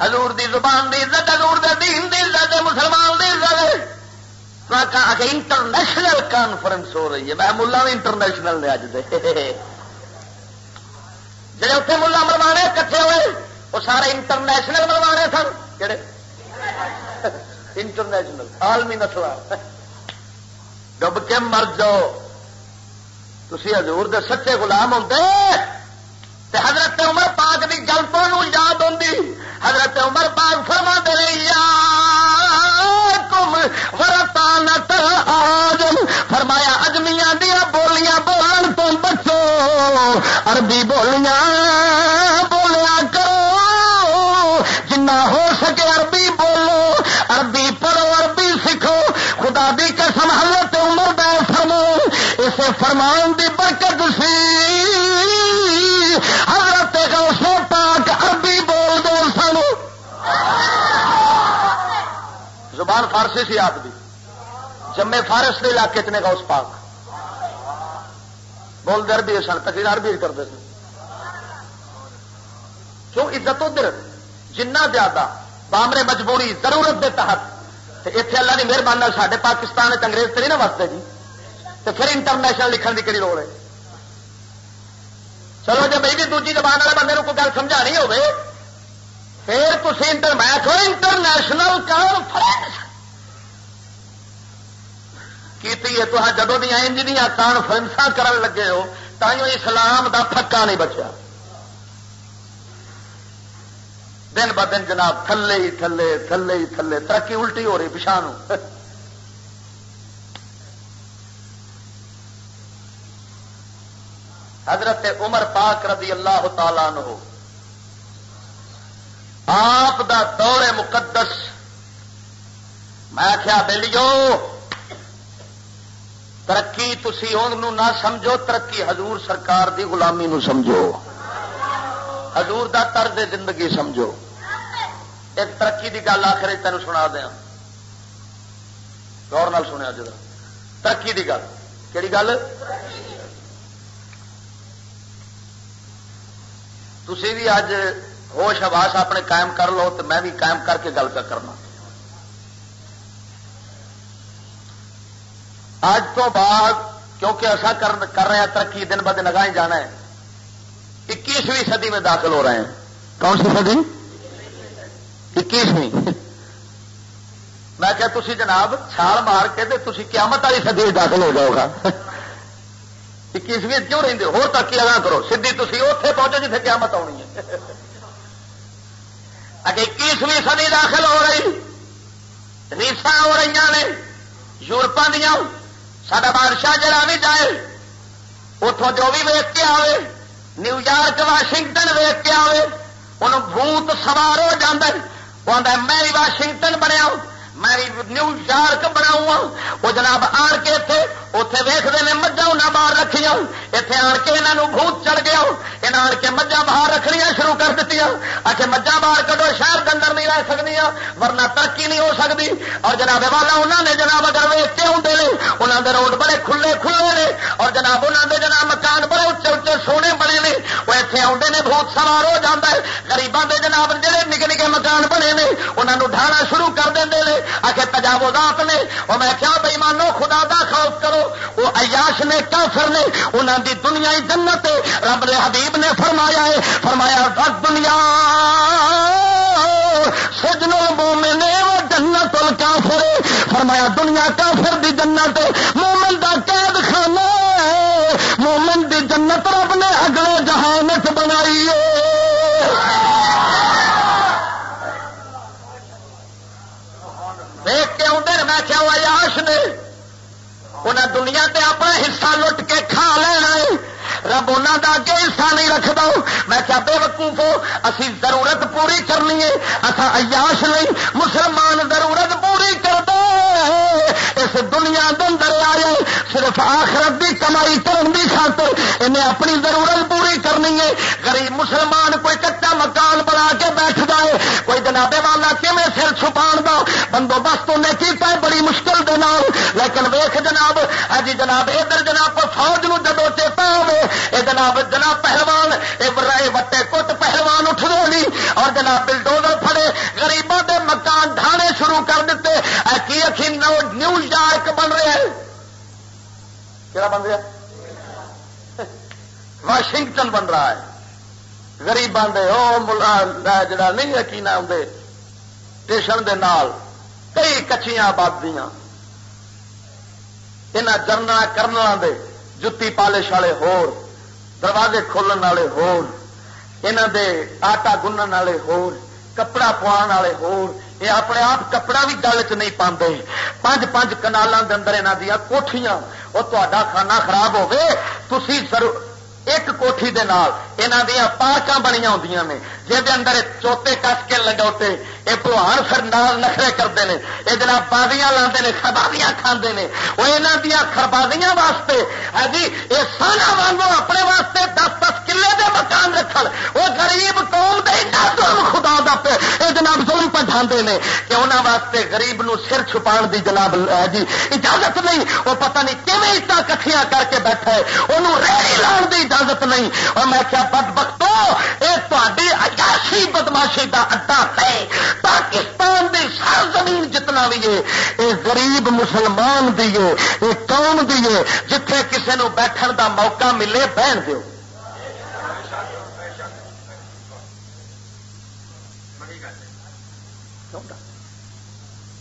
حضور دی زبان دی عزت، حضور دے دین دی عزت، مسلمان دی عزت۔ انٹرنیشنل کانفرنس ہو رہی ہے۔ میں ملا بھی انٹرنیشنل نے اج دے۔ جی اتنے ملا مروانے کٹھے ہوئے، وہ سارے انٹرنیشنل مروانے سن۔ کہڑے انٹرنیشنل عالمی نسل ڈب کے مر جاؤ۔ تھی ہزور دے سچے گلام ہوتے حضرت عمر پاک کی گل تو یاد ہوتی حضرت عمر پاک فرما دے کم ورتانت آجم فرمایا، اجمیاں دیا بولیاں بولن تو بچو، عربی بولیاں بولیا کرو۔ جنا ہو سکے عربی بولو، عربی پڑھو، عربی سیکھو، خدا دی قسم حضرت عمر دے فرمو اسے فرمان دی برکت سی حضرت غوث پاک عربی بول دو سن زبان فارسی سی آپ دی۔ جمے فارس کے علاقے چ نے غوث پاک۔ بولتے اربی سن، تقریر اربی کرتے سن۔ کیوں عزت ادھر؟ جنہ زیادہ بامرے مجبوری ضرورت دے تحت اتنے اللہ کی مہربانی سارے پاکستان انگریز تو نہیں نہ وستے جی۔ تو پھر انٹرنیشنل لکھن کی کہڑی لوڑ ہے۔ چلو جی، جب بھی جی، دوجی زبان والے بندے کوئی گل سمجھانی ہوگی پھر تھی انٹر میں تو انٹرنیشنل کانفرنس کی تو جدو دیا انجنیا کانفرنس کرن لگے ہو تھی اسلام دا پکا نہیں بچا دن ب دن جناب تھلے ہی تھلے تھلے ہی تھلے، ترقی الٹی ہو رہی پچھا حضرت عمر پاک رضی اللہ تعالی نو آپ دا دور مقدس۔ میں کیا بلیو ترقی تھی نہ سمجھو، ترقی حضور سرکار دی غلامی نو سمجھو۔ حضور دا طرز زندگی سمجھو۔ ایک ترقی دی گل آخر تین سنا دیا گور نال سنیا جی جا ترقی دی گل۔ کہڑی گل؟ تھی بھی اج ہوش آواس اپنے قائم کر لو تو میں بھی قائم کر کے گل کرنا۔ اج تو بعد کیونکہ ایسا کر رہے ہیں، ترقی دن ب دن اگاہ جانا ہے۔ اکیسویں صدی میں داخل ہو رہے ہیں۔ کون سی صدی؟ اکیسویں۔ میں کیا تھی جناب چھال مار کے تھی قیامت والی سدی داخل ہو جاؤ گا۔ اکیسویں کیوں رہتے ہو؟ ترقی اگاں کرو۔ سی تھی اتے پہنچو جیسے قیامت آنی ہے۔ اگے اکیسویں سدی داخل ہو رہی ریسا ہو رہی نے یورپا دیا سڈا بادشاہ جڑا بھی جائے اتوں جو بھی ویچ کے آئے نیو یارک، واشنگٹن ویچ کے آئے انہوں بھوت سوار ہو جاتا وہ آتا میں واشنگٹن بنیا میں نیو یارک بناؤں وہ جناب آن کے اتنے اتے ویختے ہیں مجھا انہیں باہر رکھیا اتنے آن کے یہاں بھوت چڑھ گیا۔ یہاں آن کے مجھا باہر رکھنیا شروع کر دیتی اچھے مجھا باہر کٹو شہر کے اندر نہیں رہ سکتی ورنہ ترقی نہیں ہو سکتی اور جناب والا انہوں نے جناب اگر ویچ کے آتے انہوں نے روڈ بڑے کھلے کھلے نے۔ اور جناب انہوں نے جناب مکان بڑے اچے اچے سونے بنے نے وہ اتنے آتے ہیں بھوت سوار ہو جاتا ہے۔ گریبان کے جناب جہے نکے نکے مکان بنے نے انہوں نے ڈھانا شروع کر دیں آخر تجاوزات نے۔ وہ میں کیا بے مانو، خدا دا خوف کرو۔ وہ عیاش نے، کافر نے انہوں دی دنیا جنت رب نے، حبیب نے فرمایا ہے۔ فرمایا دنیا سجنو مومن وہ جنت کافر فرمایا، دنیا کافر دی جنت مومن دا قید خانہ مومن دی جنت رب نے اگلے نے انہیں دنیا تے اپنا حصہ لٹ کے کھا لینا ہے۔ رب انہوں کا اگے حصہ نہیں رکھ میں کیا بے وقوف ہو، اسی ضرورت پوری کرنی ہے۔ اصا عیاش نہیں، مسلمان ضرورت پوری کر اس دنیا اندر آئے صرف آخرت کی کمائی کرن کی خاطر انہیں اپنی ضرورت پوری کرنی ہے۔ غریب مسلمان کوئی کچا مکان بنا کے بیٹھ جائے، کوئی جنابے والا کیون سر چھپا دا؟ بندوبست انہیں کیتا بڑی مشکل دے لیکن ویخ جناب ہاں جی جناب، ادھر جناب، فوج نو جدو چیتا ہو یہ جناب جناب پہلوان یہ وٹے کٹ پہلوان اٹھ نہیں اور جناب بلڈوزر پھڑے گریبوں کے مکان ڈھانے شروع کر دیتے کی اچھی نیو یارک بن رہے ہیں کیا بن رہا واشنگٹن بن رہا ہے۔ گریبان دے، او جڑا نہیں یقین آدھے اسٹیشن دے۔ نال کئی کچیاں آبادیاں یہاں جرنا کرنا دے، جتی پالش والے ہور۔ دروازے کھولن والے ہور یہاں دے آٹا گنن والے ہور کپڑا پوان والے ہور یہ اپنے آپ کپڑا بھی گل چ نہیں پاندے۔ پانچ پانچ کنالوں کے اندر یہاں دیا کوٹیاں وہ تا کھانا خراب ہوگی تھی ضرور ایک کوٹھی دے نال دیا پارک بنیا ہوں نے جہد اندر چوتے کس کے لگوتے یہ پلوان پھر نال نخرے کرتے ہیں یہ جناب بازیاں لاندے نے خربازیاں کھاندے نے، وہ یہاں دیا خربازیاں واسطے ہے جی یہ سانا وانگو اپنے واسطے دس دس کلے دے مکان رکھ وہ غریب قوم دے ظلم خدا دا پہ، اے جناب ظلم پٹھا نے کہ انہوں واسطے غریب نو سر چھپا دی جناب ہاں جی اجازت نہیں۔ وہ پتہ نہیں کیون اٹا کٹھیاں کر کے بیٹھا ہے۔ انہوں ریڑی لان دی اجازت نہیں۔ اور میں کیا بد بختو یہ تاری اجاشی بدماشی دا اڈا ہے پاکستان دی سر زمین جتنا بھی ہے یہ غریب مسلمان دیے یہ قوم دیے جتھے کسی نو بیٹھن دا موقع ملے، بہن دیو۔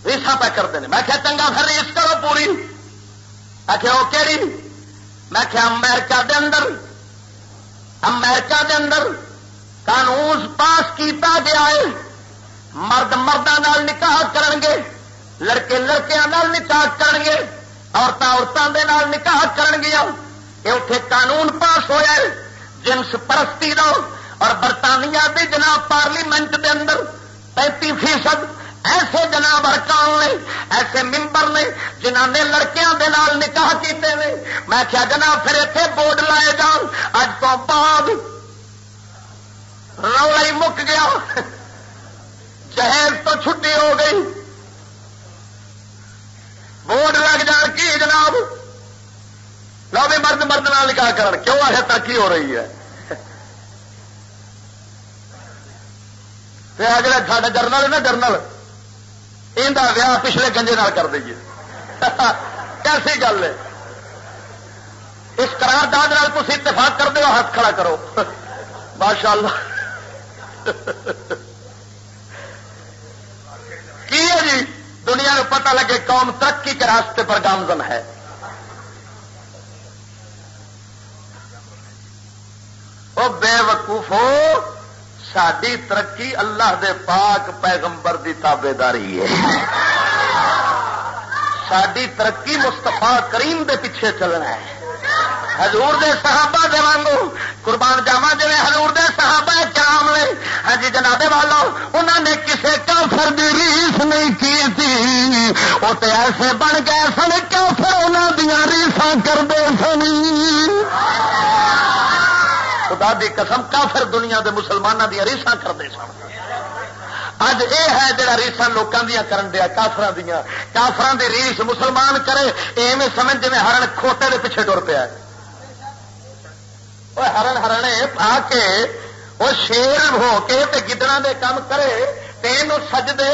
ریسا پہ کرتے ہیں۔ میں کیا چنگا پھر ریس کرو پوری۔ میں کیا وہ کہڑی میں کیا امریکہ دے اندر۔ امریکہ دے اندر قانون پاس کیتا گیا ہے۔ مرد مردوں نکاح کرن گے لڑکے لڑکیاں نکاح کرن گے عورتیں عورتوں کے نکاح کرن گیا یہ اتنے قانون پاس ہوا ہے، جنس پرستی دو اور برطانیہ دی جناب پارلیمنٹ دے اندر پینتی فیصد ایسے جناب ارکان نے، ایسے ممبر نے جنہ نے لڑکیاں دے نال نکاح کیتے ہیں میں کیا جناب پھر اتنے بورڈ لائے جان، اج تو بعد رولا ہی مک گیا۔ جہیز تو چھٹی ہو گئی۔ بورڈ لگ جان، کی جناب؟ لو بھی مرد مرد نال نکاح کر کیوں آخر ترقی ہو رہی ہے؟ جڑا ساڈا جرنل ہے نا، جرنل ویاہ پچھلے گنجے کر دئیے۔ کیسی گل ہے؟ اس قرارداد تھی اتفاق کر دو ہاتھ کھڑا کرو۔ ماشاء اللہ کی ہے جی دنیا کو پتہ لگے قوم ترقی کے راستے پر گامزن ہے۔ وہ بے وقوف ہو ساری ترقی اللہ دے پاک پیغمبر دی تابے داری ہے۔ ساری ترقی مستفا کریم دے پیچھے چلنا ہے۔ حضور دے صحابہ دے وانگو قربان جاوا جی حضور دے صحابہ کرام نے ہاں جی جناب والو انہوں نے کسے کافر دی ریس نہیں کی تھی وہ تو ایسے بن گئے سن، کافر انہوں دیا ریساں کرتے سنی خدا دی قسم، کافر دنیا دے مسلمانوں دیا ریسا کرتے سن۔ اج یہ ہے جڑا ریسا لوگوں دیا کرن دیا کافر دیا کافران دی ریس مسلمان کرے، ایویں سمجھ جی ہرن کھوٹے دے پیچھے ٹر پیا ہرن ہرنے آ کے وہ شیر ہو کے گدڑا دے کام کرے تین سج دے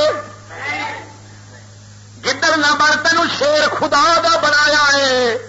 گدڑ نہ بن تین شیر خدا دا بنایا ہے۔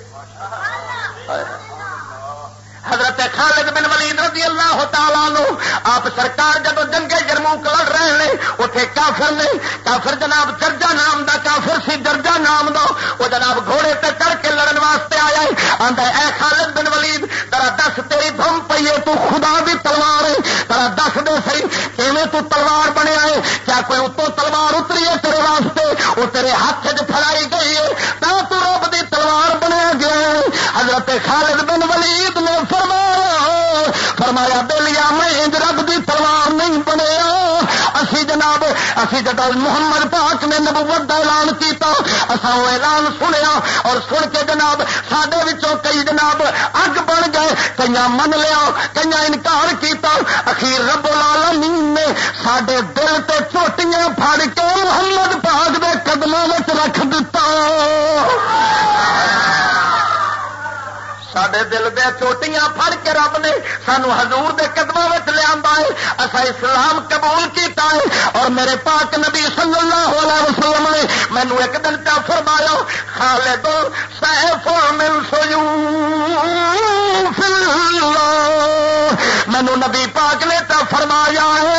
حضرت خالد بن ولید رضی اللہ تعالیٰ نو آپ سرکار جب جنگے جرموک لڑ رہے ہیں اتنے کافر نے، کافر جناب درجا نام دا کافر سی درجا نام دو وہ جناب گھوڑے تے کر کے لڑن واسطے آیا آتا اے خالد بن ولید، ترا دس تیری دم پی ہے، تو خدا بھی تلوار ہے، ترا دس دے سی کیویں تو تلوار بنیا ہے؟ کیا کوئی اتو تلوار اتری ہے تیرے واسطے؟ وہ تیرے ہاتھ چ پھڑائی گئی ہے تو رب دی تلوار بنیا گیا ہے۔ حضرت خالد بن ولید نے فرمایا فرمایا بلیا میں رب دی تلوار نہیں بنیا اسی جناب اسی جب محمد پاک نے نبوت کا اعلان کیتا اصا وہ اعلان سنیا اور سن کے جناب سڈے کئی جناب اگ بن گئے کئی من لیا کئی انکار کیتا اخیر رب العالمین نے سڈے دل تے چوٹیاں پھڑ کے محمد پاک دے قدموں میں رکھ دیتا سڈے دل دے چوٹیاں پھڑ کے رب نے سانو حضور دے قدموں میں لیا ہے اصا اسلام قبول کیتا ہے اور میرے پاک نبی صلی اللہ علیہ وسلم نے مینو ایک دن کا فرمایا خالد سیف مل سو مینو نبی پاک نے تو فرمایا ہے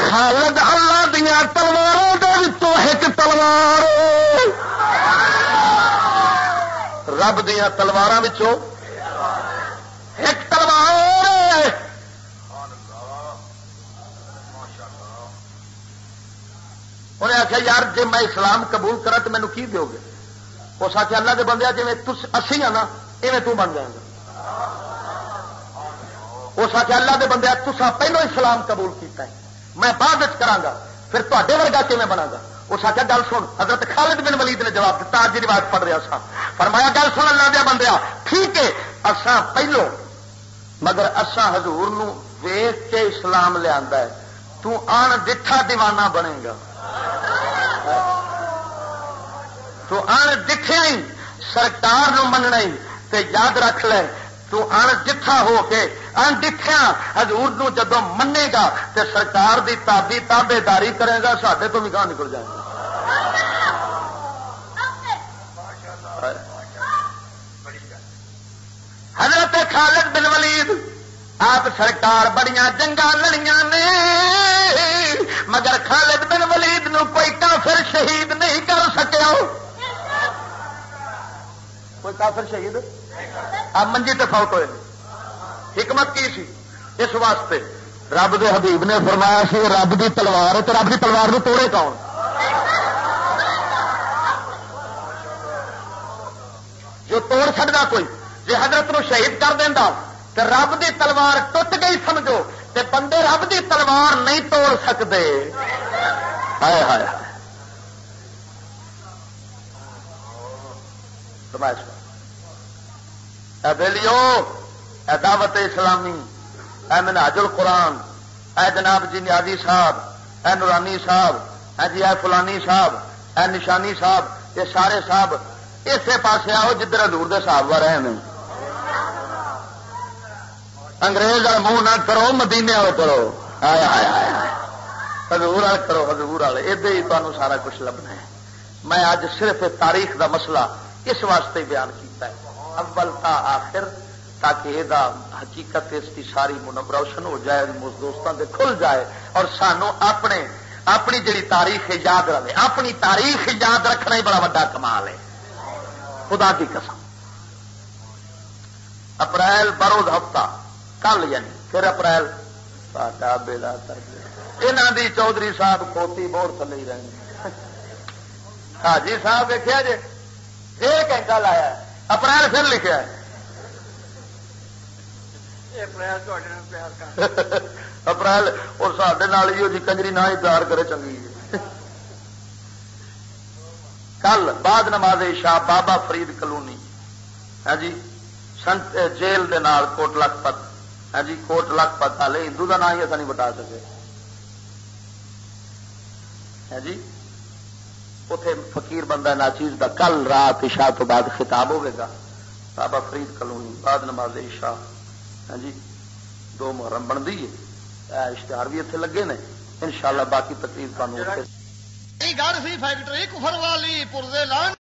خالد اللہ دیا تلواروں کے ایک تلوار رب دیا تلوار ایک تلوار انہیں آخیا یار جی میں اسلام قبول کرا تو مینو کی دو گے اس آخیا اللہ کے بندے جی اسی ہاں نا، ایویں تو بن جائے گا. اس آخیا اللہ کے بندے تسا پہلو اسلام قبول کیتا ہے۔ میں بعد کرا پھر تے ورگا کیون بنا گا؟ اس آخیا، گل سن، حضرت خالد بن ولید نے جواب دیتا آج رواج پڑھ رہا سا. فرمایا، گل سن اللہ دیا بندیا ٹھیک ہے اصا پہلو، مگر اسا حضور نو ویخ کے اسلام لیا تن دٹھا دیوانہ بنے گا. تو ان دکھیا ہی، سرکار نو مننا ہی، تے یاد رکھ لے، تو ان جتھا ہو کے ان دکھیا ہاں, حضور نو جدو منے گا، تے سرکار دی تابی تابے داری کرے گا سڈے تو بھی کہاں نکل جائے گا حضرت خالد بن ولید آپ سرکار بڑیاں جنگا لڑیاں نے، مگر خالد بن ولید نو کوئی کافر شہید نہیں کر سکیا۔ کوئی کافر شہید؟ آپ منجی تے فوت ہوئے۔ حکمت کی سی؟ اس واسطے رب دے حبیب نے فرمایا سی، رب دی تلوار تو رب دی تلوار نو توڑے کون؟ جو توڑ سکتا کوئی جی حضرت نو شہید کر دینا تو رب دی تلوار ٹوٹ گئی سمجھو تے بندے رب دی تلوار نہیں توڑ سکتے۔ ہائے ہائے بےلیو اے دعوت اسلامی، اے مناج القرآن، اے جناب جی نیادی صاحب، اے نورانی صاحب، اے جی اے فلانی صاحب، اے نشانی صاحب یہ سارے صاحب، اسی پاسے آؤ جدھر دور دے صاحب رہے ہیں انگریز والے منہ نہ کرو، مدینے والے کرو۔ آیا آیا آیا۔ ہزور والے کرو ہزور والے۔ ادھر ہی تمہیں سارا کچھ لبنا ہے۔ میں اج صرف تاریخ دا مسئلہ اس واسطے بیان کیتا ہے۔ اول تا آخر، تاکہ یہ حقیقت، اس کی ساری منب روشن ہو جائے دوستوں کے کھل جائے۔ اور سانو اپنے، اپنی جڑی تاریخ یاد رہے، اپنی تاریخ یاد رکھنا ہی بڑا وا کمال ہے۔ خدا کی قسم۔ اپریل بروز ہفتہ۔ کل یعنی پھر اپریل بیڑا یہاں دی چودھری صاحب کھوتی بہت تھلے رہے حاجی صاحب دیکھا جی ایک گھنٹہ لایا اپریل پھر لکھا اپریل اور سڈے جی کنجری نہ ہی پیار کرے چنگی کل بعد نماز شاہ بابا فرید کلونی ہے جی سنت جیل دے نال کوٹ لکھپت ہے جی کوٹ لکھپت والے ہندو کا نام ہی ایسا نہیں بتا سکے۔ ہے جی؟ اتے فقیر بندہ ناچیز دا کل رات عشاء تو بعد خطاب ہوئے گا۔ بابا فرید کلونی، بعد نماز عشاء۔ ہے جی؟ دو محرم بنتی ہے۔ اشتہار بھی اتنے لگے نے۔ انشاءاللہ باقی تقریر تمہیں گڑ سی فیکٹری کفر والی پورزے لان۔